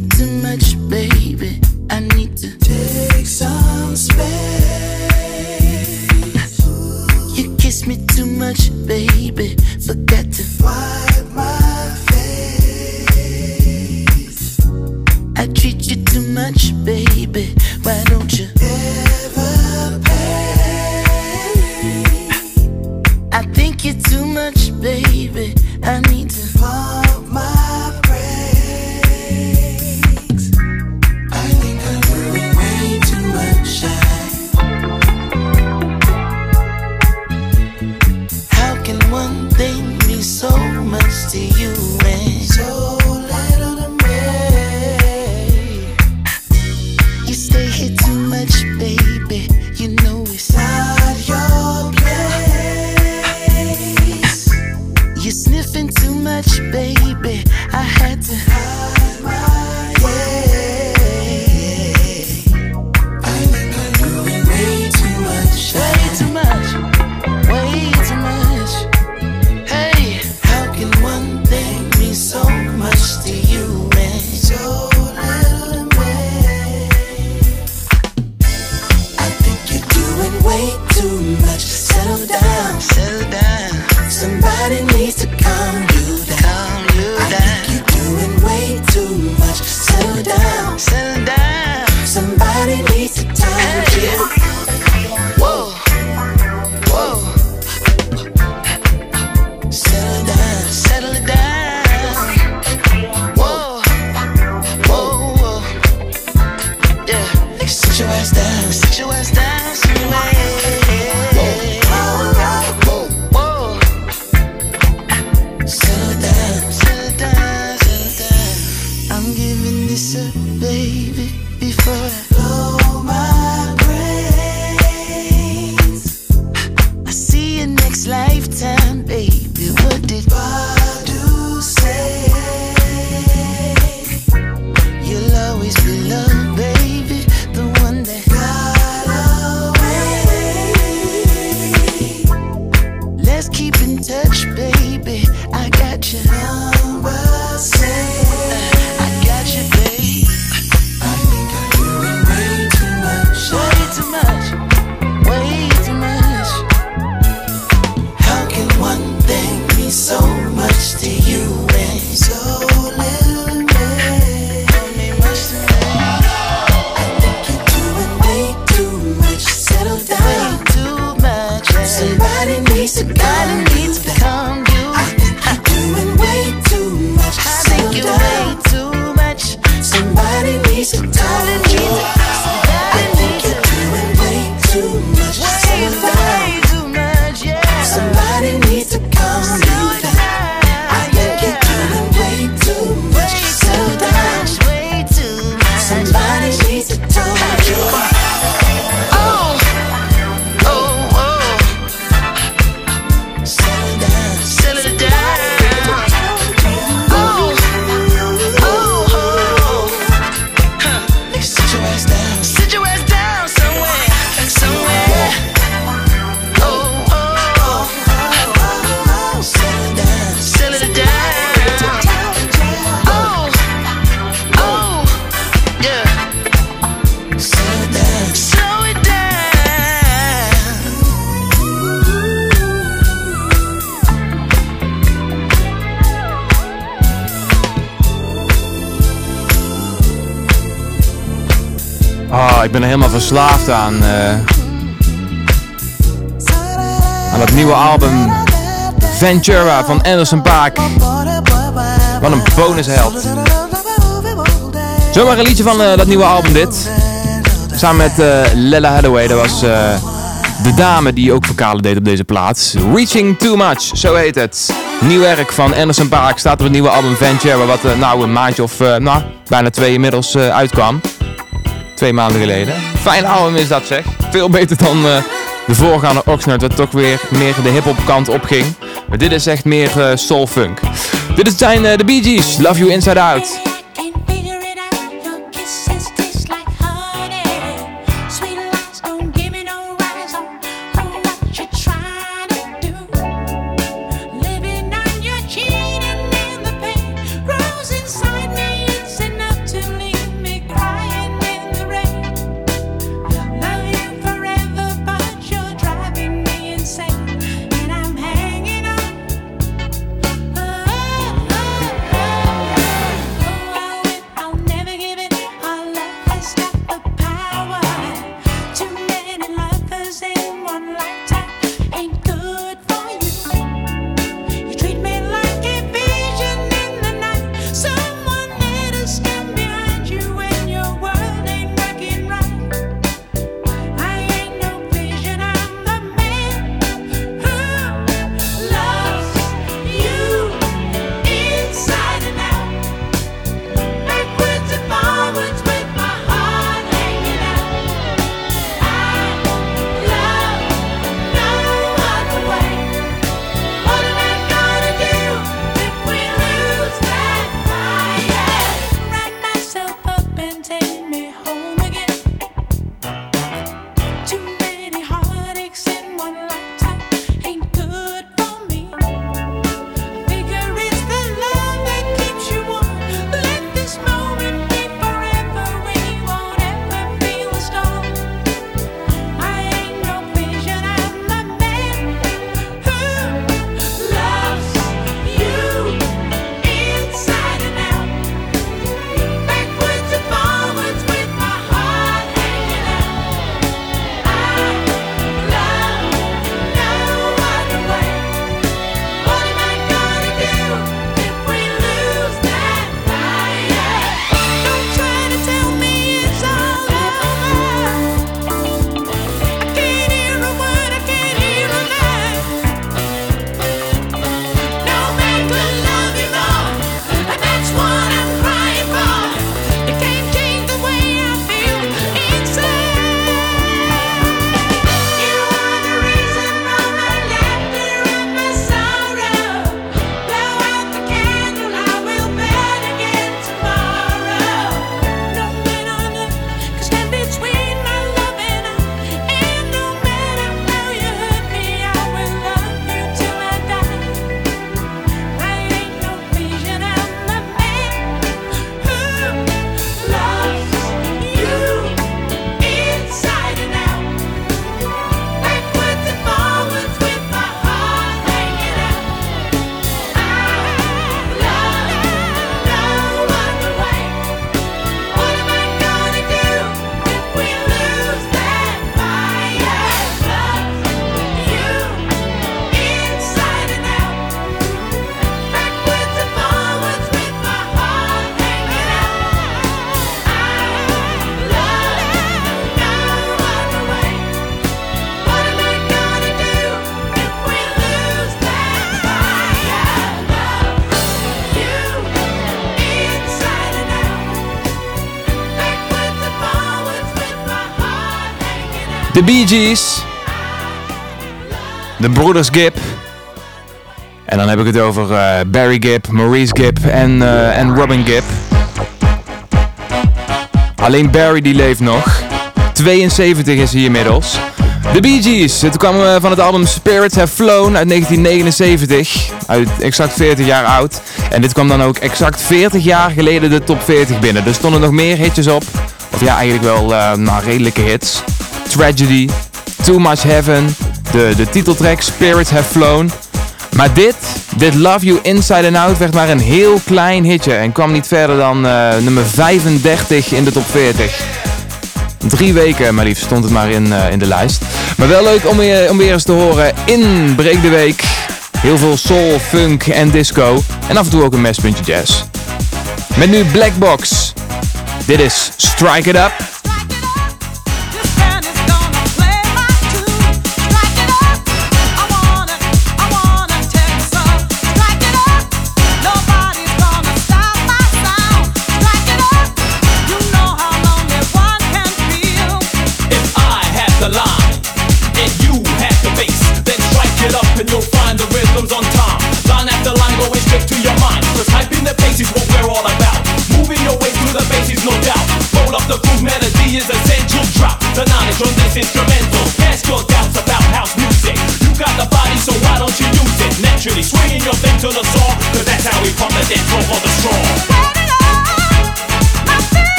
too much, baby. Ik ben er helemaal verslaafd aan. eh, aan dat nieuwe album Ventura van Anderson Paak. Wat een bonusheld. Zomaar een liedje van eh, dat nieuwe album dit. Samen met eh, Lella Hathaway. Dat was de dame die ook vocalen deed op deze plaats. Reaching Too Much, zo heet het. Nieuw werk van Anderson Paak staat op het nieuwe album Ventura. Wat eh, nou een maandje of nou, bijna twee inmiddels uitkwam. Twee maanden geleden. Fijn album is dat zeg. Veel beter dan eh, de voorgaande Oxnard, wat toch weer meer de hip-hop kant op ging. Maar dit is echt meer eh, soul funk. Dit zijn eh, de Bee Gees, Love You Inside Out. De Bee Gees. De Broeders Gibb. En dan heb ik het over eh, Barry Gibb, Maurice Gibb en, eh, en Robin Gibb. Alleen Barry die leeft nog. 72 is hij inmiddels. De Bee Gees, het kwam eh, van het album Spirits Have Flown uit 1979. Uit exact 40 jaar oud. En dit kwam dan ook exact 40 jaar geleden de top 40 binnen. Er stonden nog meer hitjes op. Of ja, eigenlijk wel nou, redelijke hits. Tragedy, Too Much Heaven, de, de titeltrack Spirits Have Flown. Maar dit, dit Love You Inside and Out, werd maar een heel klein hitje. En kwam niet verder dan eh, nummer 35 in de top 40. Drie weken maar liefst stond het maar in, eh, in de lijst. Maar wel leuk om weer, om weer eens te horen in Breek de Week. Heel veel soul, funk en disco. En af en toe ook een mespuntje jazz. Met nu Black Box. Dit is Strike It Up.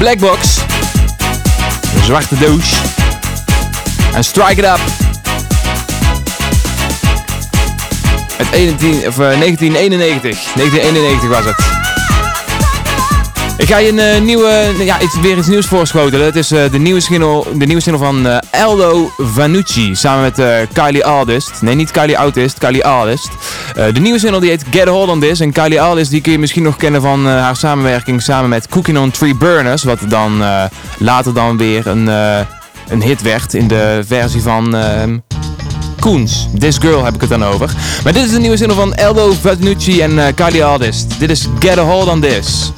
Blackbox. Een zwarte doos. En Strike It Up. Het 19, of, eh, 1991. 1991 was het. Ik ga je een eh, nieuwe, ja, iets, weer iets nieuws voorschotelen. Het is eh, de, nieuwe single, de nieuwe single van eh, Aldo Vanucci samen met eh, Kylie Aldist. Nee, niet Kylie Autist, Kylie Aldist. Eh, de nieuwe single die heet Get a Hold on This. En Kylie Aldist die kun je misschien nog kennen van eh, haar samenwerking samen met Cooking on Three Burners. Wat dan eh, later dan weer een, een hit werd in de versie van... ehm, Koens. This Girl heb ik het dan over. Maar dit is de nieuwe single van Aldo Vanucci en Kylie Aldist. Dit is Get a Hold on This.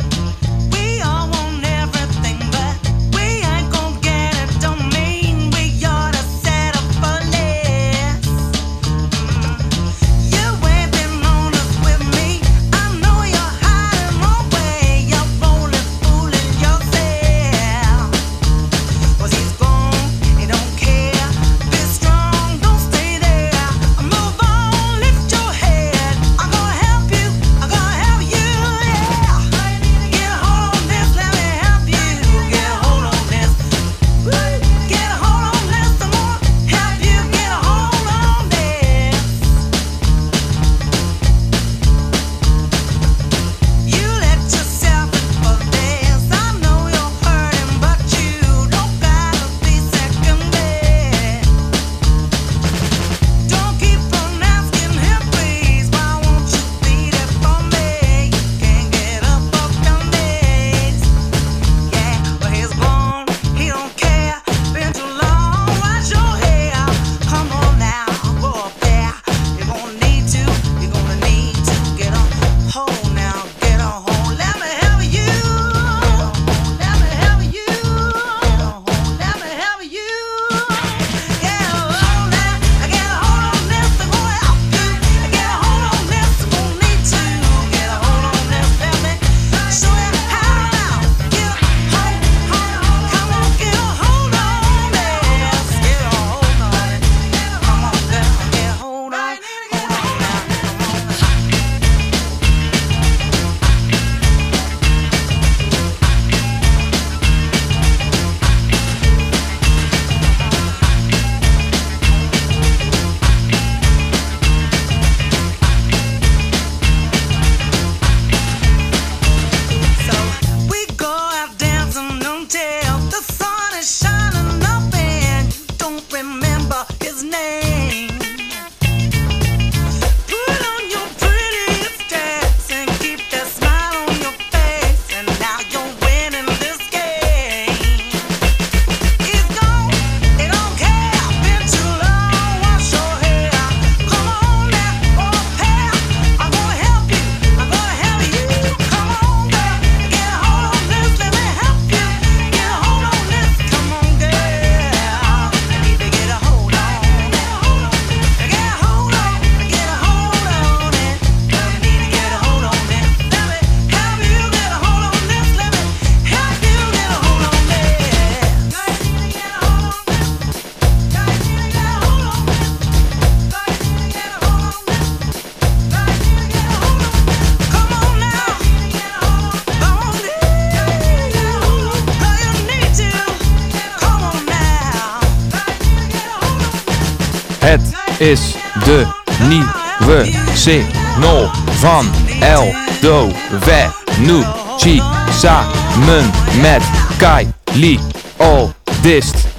Is de nieuwe single van Eldo Venucci samen met Kylie. All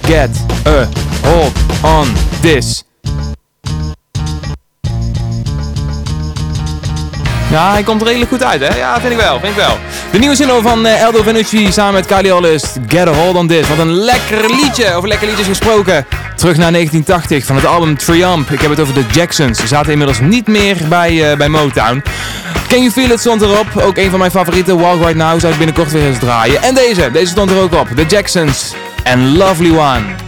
get a hold on this. Ja, hij komt redelijk goed uit, hè? Ja, vind ik wel, vind ik wel. De nieuwe single van eh, Eldo Venucci samen met Kylie Hollis, Get a Hold on This. Wat een lekker liedje, over lekker liedjes gesproken. Terug naar 1980 van het album Triumph. Ik heb het over de Jacksons. Ze zaten inmiddels niet meer bij, eh, bij Motown. Can You Feel It stond erop. Ook een van mijn favorieten, Walk Right Now, zou ik binnenkort weer eens draaien. En deze, deze stond er ook op. The Jacksons en Lovely One.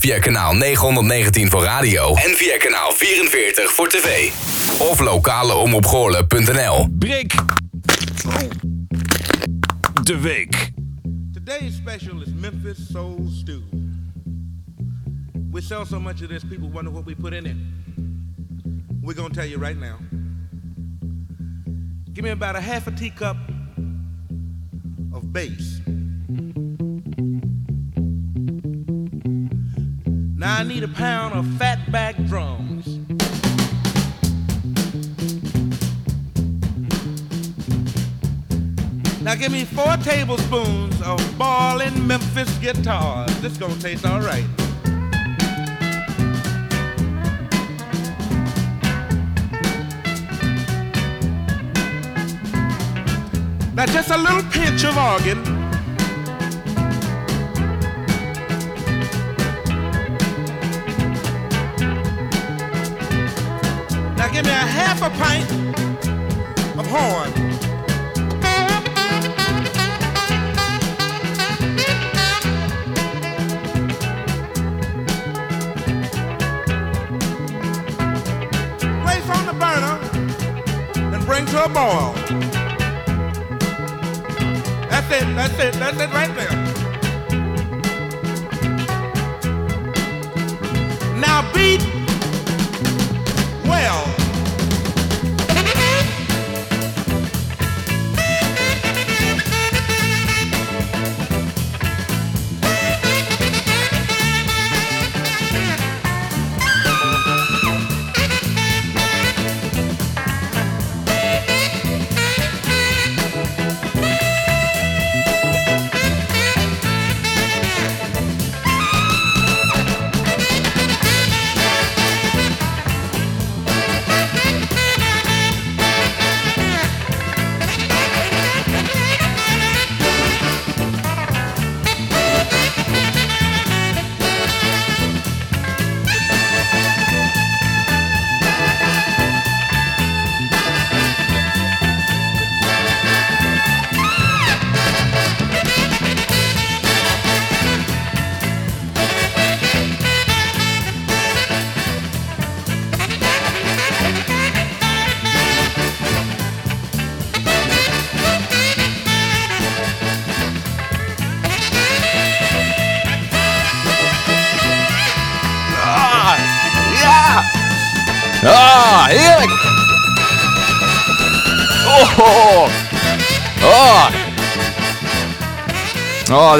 Via kanaal 919 voor radio en via kanaal 44 voor tv. Of lokaleomroepgoorlen.nl. Break de week. Today's special is Memphis Soul Stew. We sell so much of this, people wonder what we put in it. We're gonna tell you right now. Give me about a half a teacup tablespoons of ballin' Memphis guitars. This gonna taste all right. Now just a little pinch of organ. Now give me a half a pint of horn. To a. That's it, that's it, that's it right there. Now beat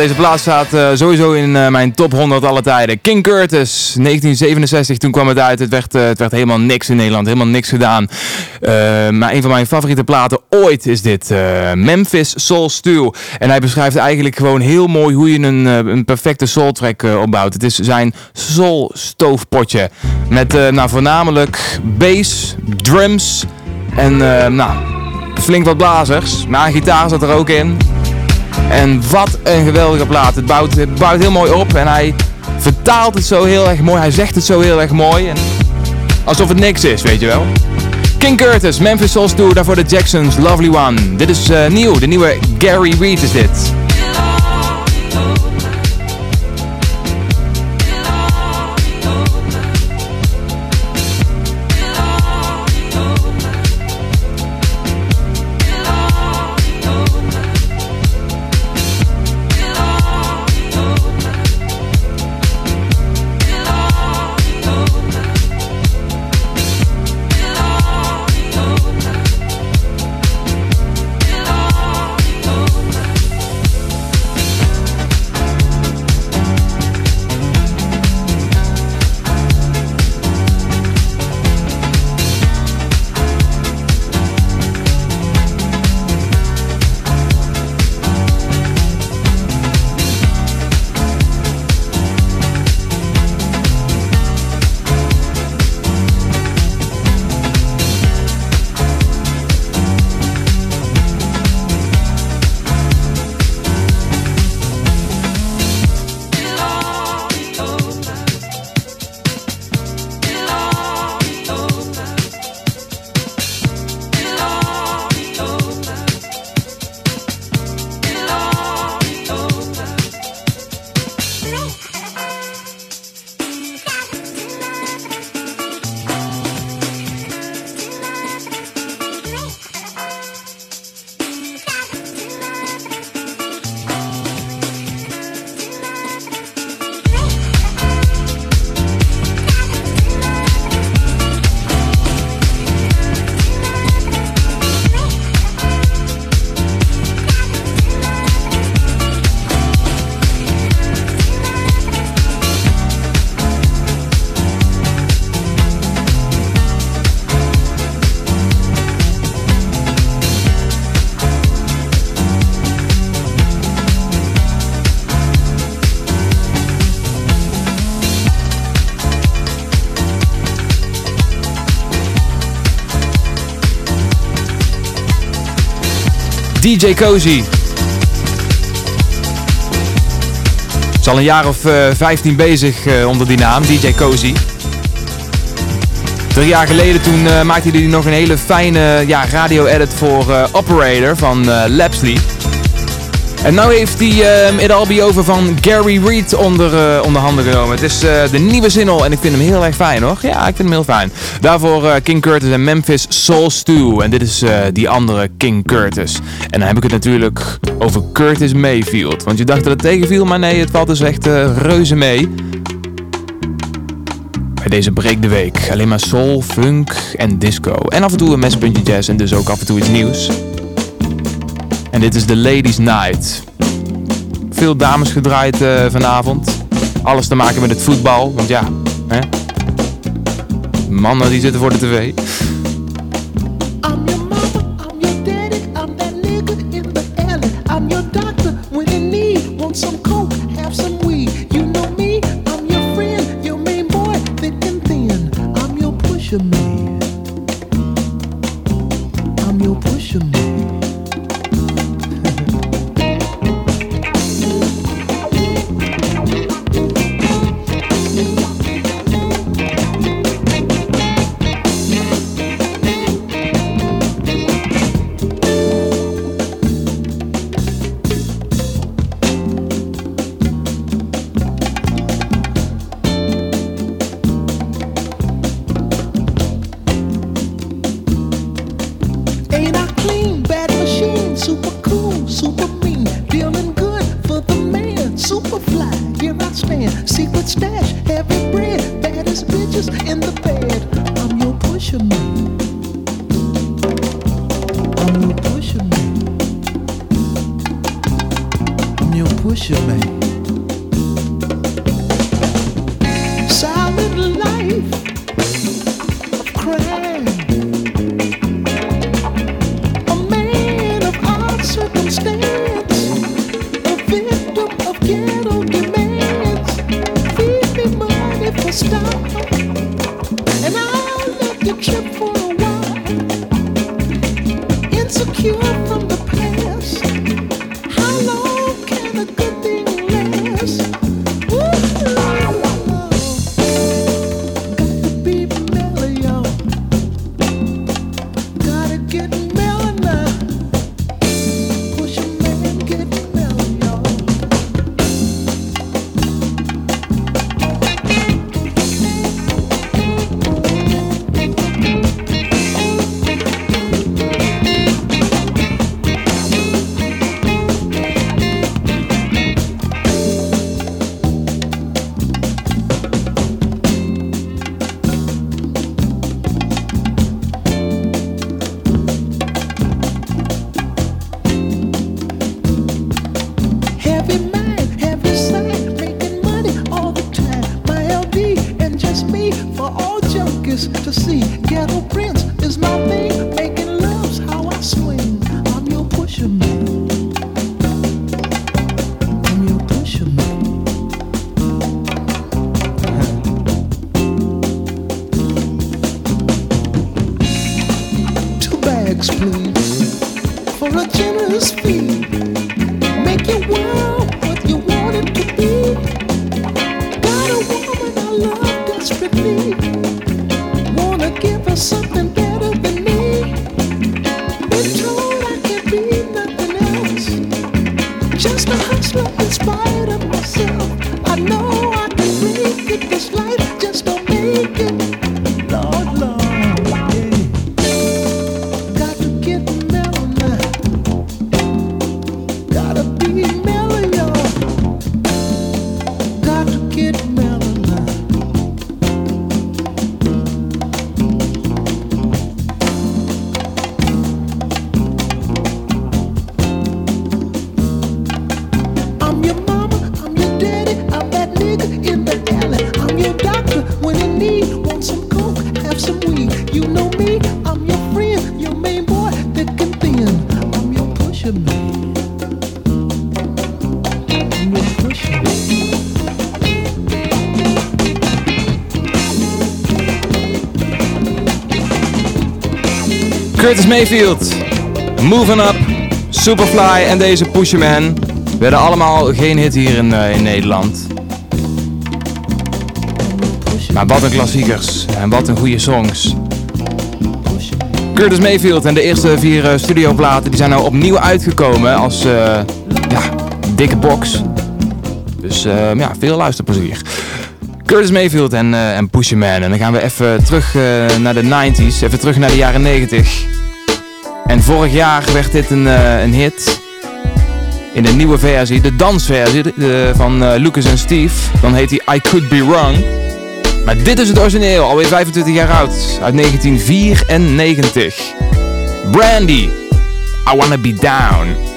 deze plaats staat eh, sowieso in eh, mijn top 100 alle tijden. King Curtis, 1967, toen kwam het uit. Het werd, eh, het werd helemaal niks in Nederland, helemaal niks gedaan. Maar een van mijn favoriete platen ooit is dit. Memphis Soul Stew. En hij beschrijft eigenlijk gewoon heel mooi hoe je een, een perfecte soul track opbouwt. Het is zijn soul stoofpotje. Met nou, voornamelijk bass, drums en nou, flink wat blazers. Maar gitaar zat er ook in. En wat een geweldige plaat. Het bouwt, het bouwt heel mooi op en hij vertaalt het zo heel erg mooi. Hij zegt het zo heel erg mooi. En alsof het niks is, weet je wel. King Curtis, Memphis Soul Stew, daarvoor de Jacksons, Lovely One. Dit is eh, nieuw, de nieuwe Gary Reed is dit. DJ Cozy. Is al een jaar of eh, 15 bezig eh, onder die naam, DJ Cozy. Drie jaar geleden toen eh, maakte hij nog een hele fijne ja, radio-edit voor Operator van Lapsley. En nu heeft hij It All Be Over van Gary Reed onder, eh, onder handen genomen. Het is de nieuwe single en ik vind hem heel erg fijn hoor. Ja, ik vind hem heel fijn. Daarvoor King Curtis en Memphis Soul Stew. En dit is die andere King Curtis. En dan heb ik het natuurlijk over Curtis Mayfield. Want je dacht dat het tegenviel, maar nee, het valt dus echt eh, reuze mee. Bij deze break de week. Alleen maar soul, funk en disco. En af en toe een mespuntje jazz en dus ook af en toe iets nieuws. En dit is de Ladies Night. Veel dames gedraaid eh, vanavond. Alles te maken met het voetbal, want ja, hè? Mannen die zitten voor de tv. Curtis Mayfield. Moving up. Superfly en deze Pusherman werden allemaal geen hit hier in, eh, in Nederland. Maar wat een klassiekers en wat een goede songs. Curtis Mayfield en de eerste vier eh, studioplaten die zijn nou opnieuw uitgekomen als eh, ja, dikke box. Dus ja, veel luisterplezier. Curtis Mayfield en, eh en Pusha Man. En dan gaan we even terug naar de 90s, even terug naar de jaren 90. En vorig jaar werd dit een, eh, een hit in de nieuwe versie, de dansversie van eh, Lucas en Steve. Dan heet hij I Could Be Wrong. Maar dit is het origineel, alweer 25 jaar oud, uit 1994. Brandy, I Wanna Be Down.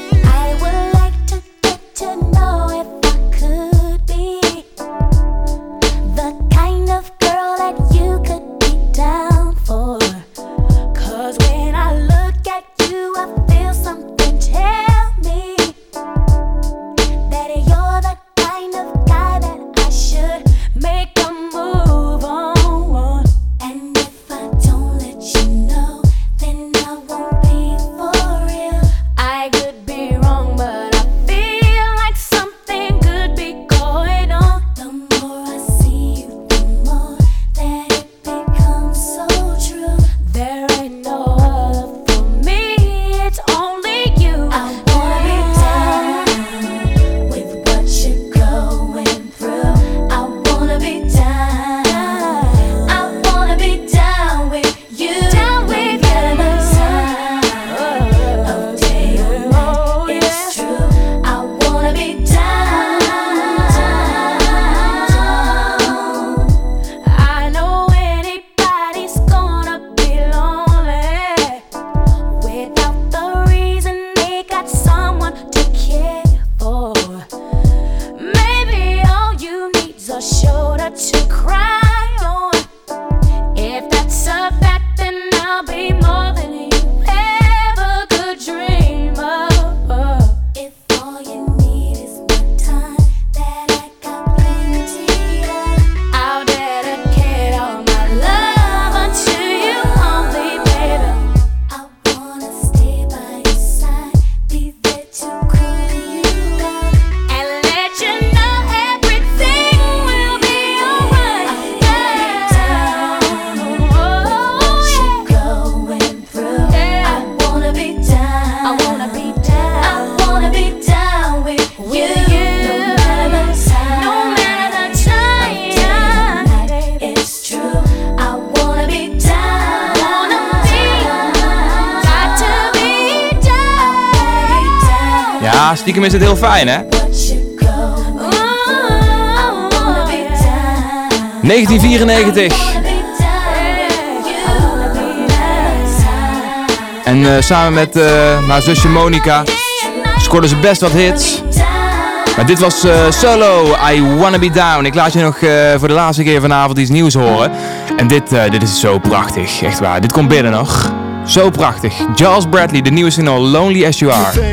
Fijn hè. 1994. En eh, samen met eh, haar zusje Monica scoorden ze best wat hits. Maar dit was eh, solo, I Wanna Be Down. Ik laat je nog voor de laatste keer vanavond iets nieuws horen. En dit, dit is zo prachtig, echt waar. Dit komt binnen nog. Zo prachtig. Charles Bradley, de nieuwe single Lonely As You Are.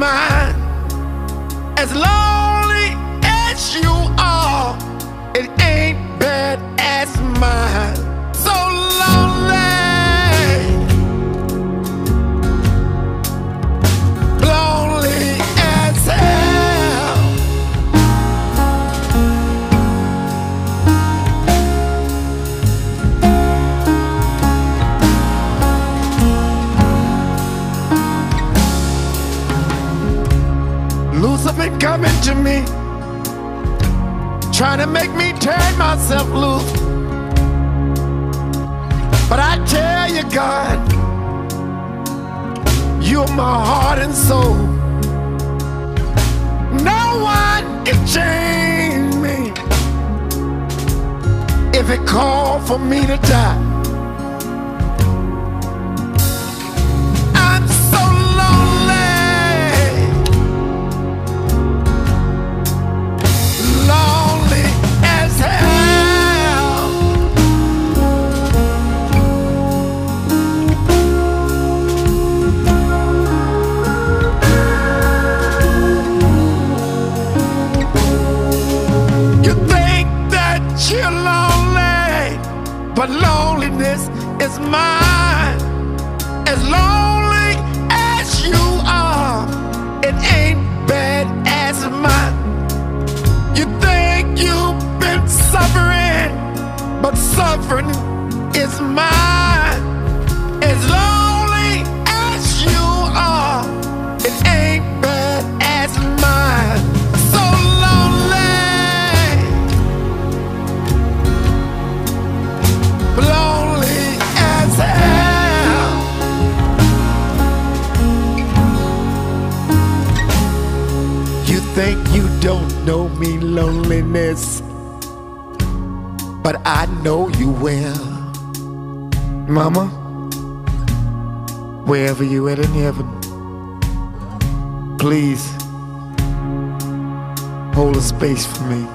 Is As lonely as you are, it ain't bad as mine. You think you've been suffering, but suffering is mine. As lonely know me, loneliness, but I know you well. Mama, wherever you at in heaven, please hold a space for me.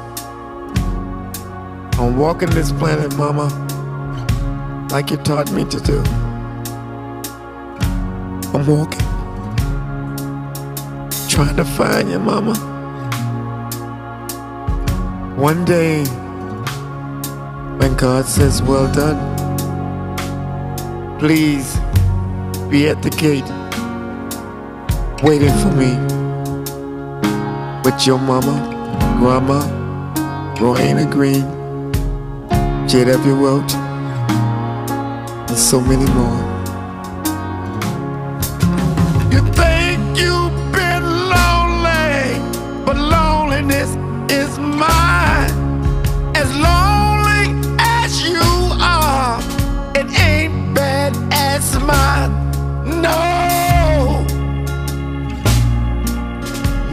I'm walking this planet, Mama, like you taught me to do. I'm walking, trying to find you, Mama. One day, when God says, Well done, please be at the gate waiting for me with your mama, grandma, Rowena Green, J.W. Roach, and so many more.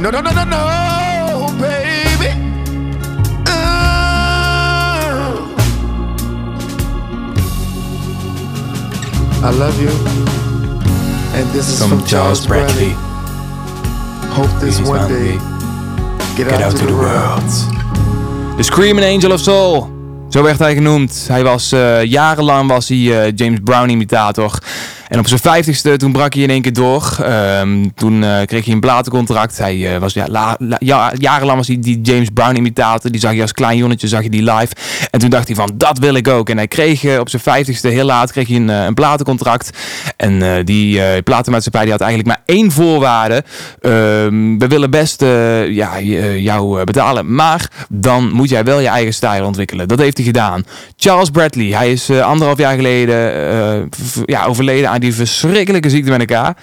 No, no, no, no, no, baby. Uh. I love you. And this is from, Charles Bradley. Hope this one day get, out, to the world. De Screaming Angel of Soul. Zo werd hij genoemd. Hij was eh, jarenlang was hij eh, James Brown imitator. En op zijn vijftigste toen brak hij in één keer door. Ehm, toen eh, kreeg hij een platencontract. Hij eh, was ja, ja, jarenlang was hij die James Brown imitator. Die zag je als klein jongetje zag je die live. En toen dacht hij van dat wil ik ook. En hij kreeg eh, op zijn vijftigste heel laat kreeg hij een, een platencontract. En die platenmaatschappij die had eigenlijk maar één voorwaarde. Ehm, we willen best ja, jou betalen. Maar dan moet jij wel je eigen stijl ontwikkelen. Dat heeft hij gedaan. Charles Bradley. Hij is anderhalf jaar geleden ja, overleden aan die verschrikkelijke ziekte met elkaar.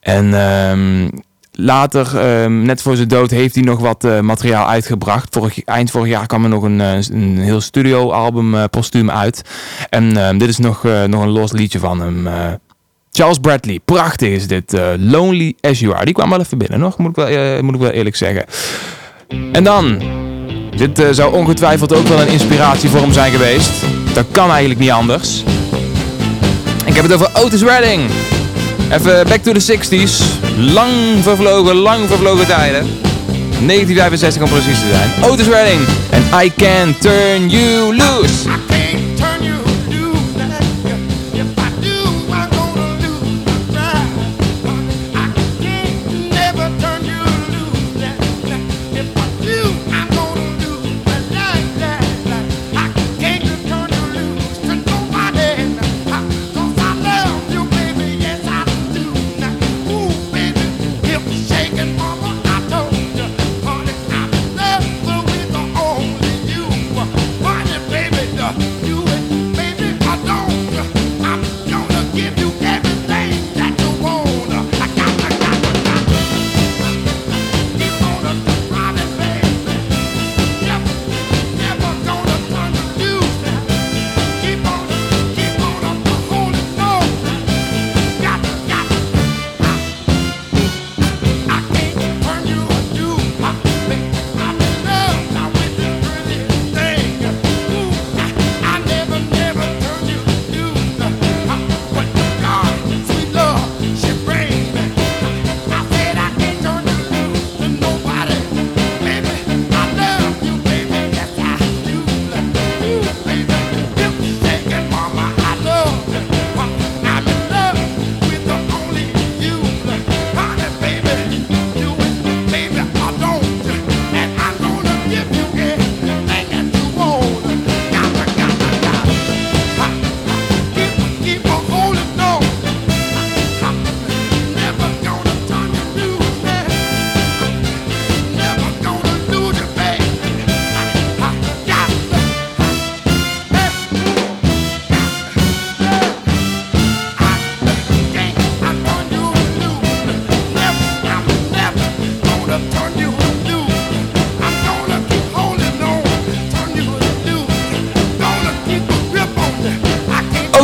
En ehm, later, ehm, net voor zijn dood, heeft hij nog wat eh, materiaal uitgebracht. Vorig, eind vorig jaar kwam er nog een, eh, een heel studioalbum eh postuum uit. En ehm, dit is nog, nog een los liedje van hem. Charles Bradley, prachtig is dit. Lonely As You Are. Die kwam wel even binnen nog, moet ik wel, moet ik wel eerlijk zeggen. En dan, dit zou ongetwijfeld ook wel een inspiratie voor hem zijn geweest. Dat kan eigenlijk niet anders. Ik heb het over Otis Redding. Even back to the 60s. Lang vervlogen, lang vervlogen tijden. 1965 om precies te zijn. Otis Redding en I Can Turn You Loose.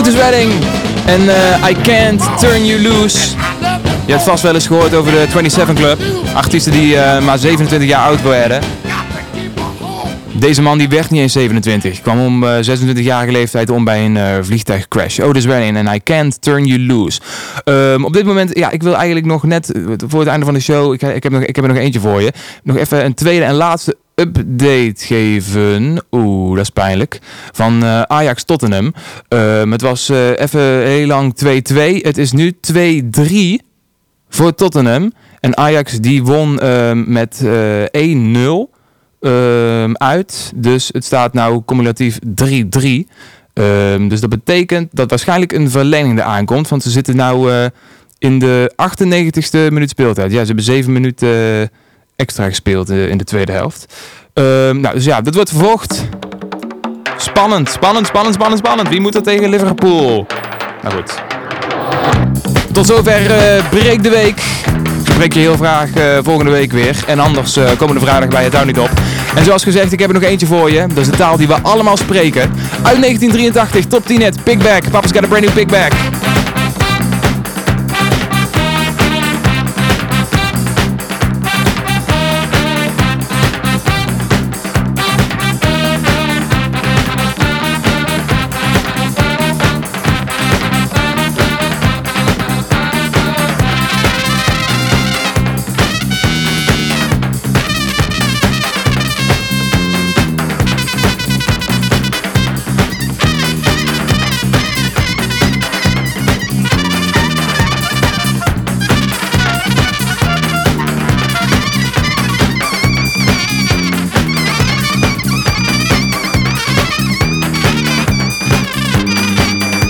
Otis Redding en eh, I Can't Turn You Loose. Je hebt vast wel eens gehoord over de 27 Club. Artiesten die eh, maar 27 jaar oud werden. Deze man die werd niet eens 27. Kwam om eh, 26-jarige leeftijd om bij een eh, vliegtuigcrash. Otis Redding en I Can't Turn You Loose. Ehm, op dit moment, ja, ik wil eigenlijk nog net eh, voor het einde van de show. Ik, ik, heb, nog, ik heb er nog eentje voor je. Nog even een tweede en laatste update geven. Oeh, dat is pijnlijk. Van eh, Ajax Tottenham. Ehm, het was eh, even heel lang 2-2. Het is nu 2-3 voor Tottenham. En Ajax die won ehm, met eh 1-0 ehm, uit. Dus het staat nou cumulatief 3-3. Ehm, dus dat betekent dat waarschijnlijk een verlenging er aankomt. Want ze zitten nou eh, in de 98ste minuut speeltijd. Ja, ze hebben 7 minuten eh, extra gespeeld eh, in de tweede helft. Ehm, nou, dus ja, dat wordt vervolgd. Spannend, spannend, spannend, spannend, spannend. Wie moet er tegen Liverpool? Nou goed. Tot zover eh Breek de Week. Spreek je heel graag eh, volgende week weer. En anders eh, komende vrijdag bij het niet op. En zoals gezegd, ik heb er nog eentje voor je. Dat is de taal die we allemaal spreken. Uit 1983, top 10 net, Pickback. Papa's got a brand new Pickback.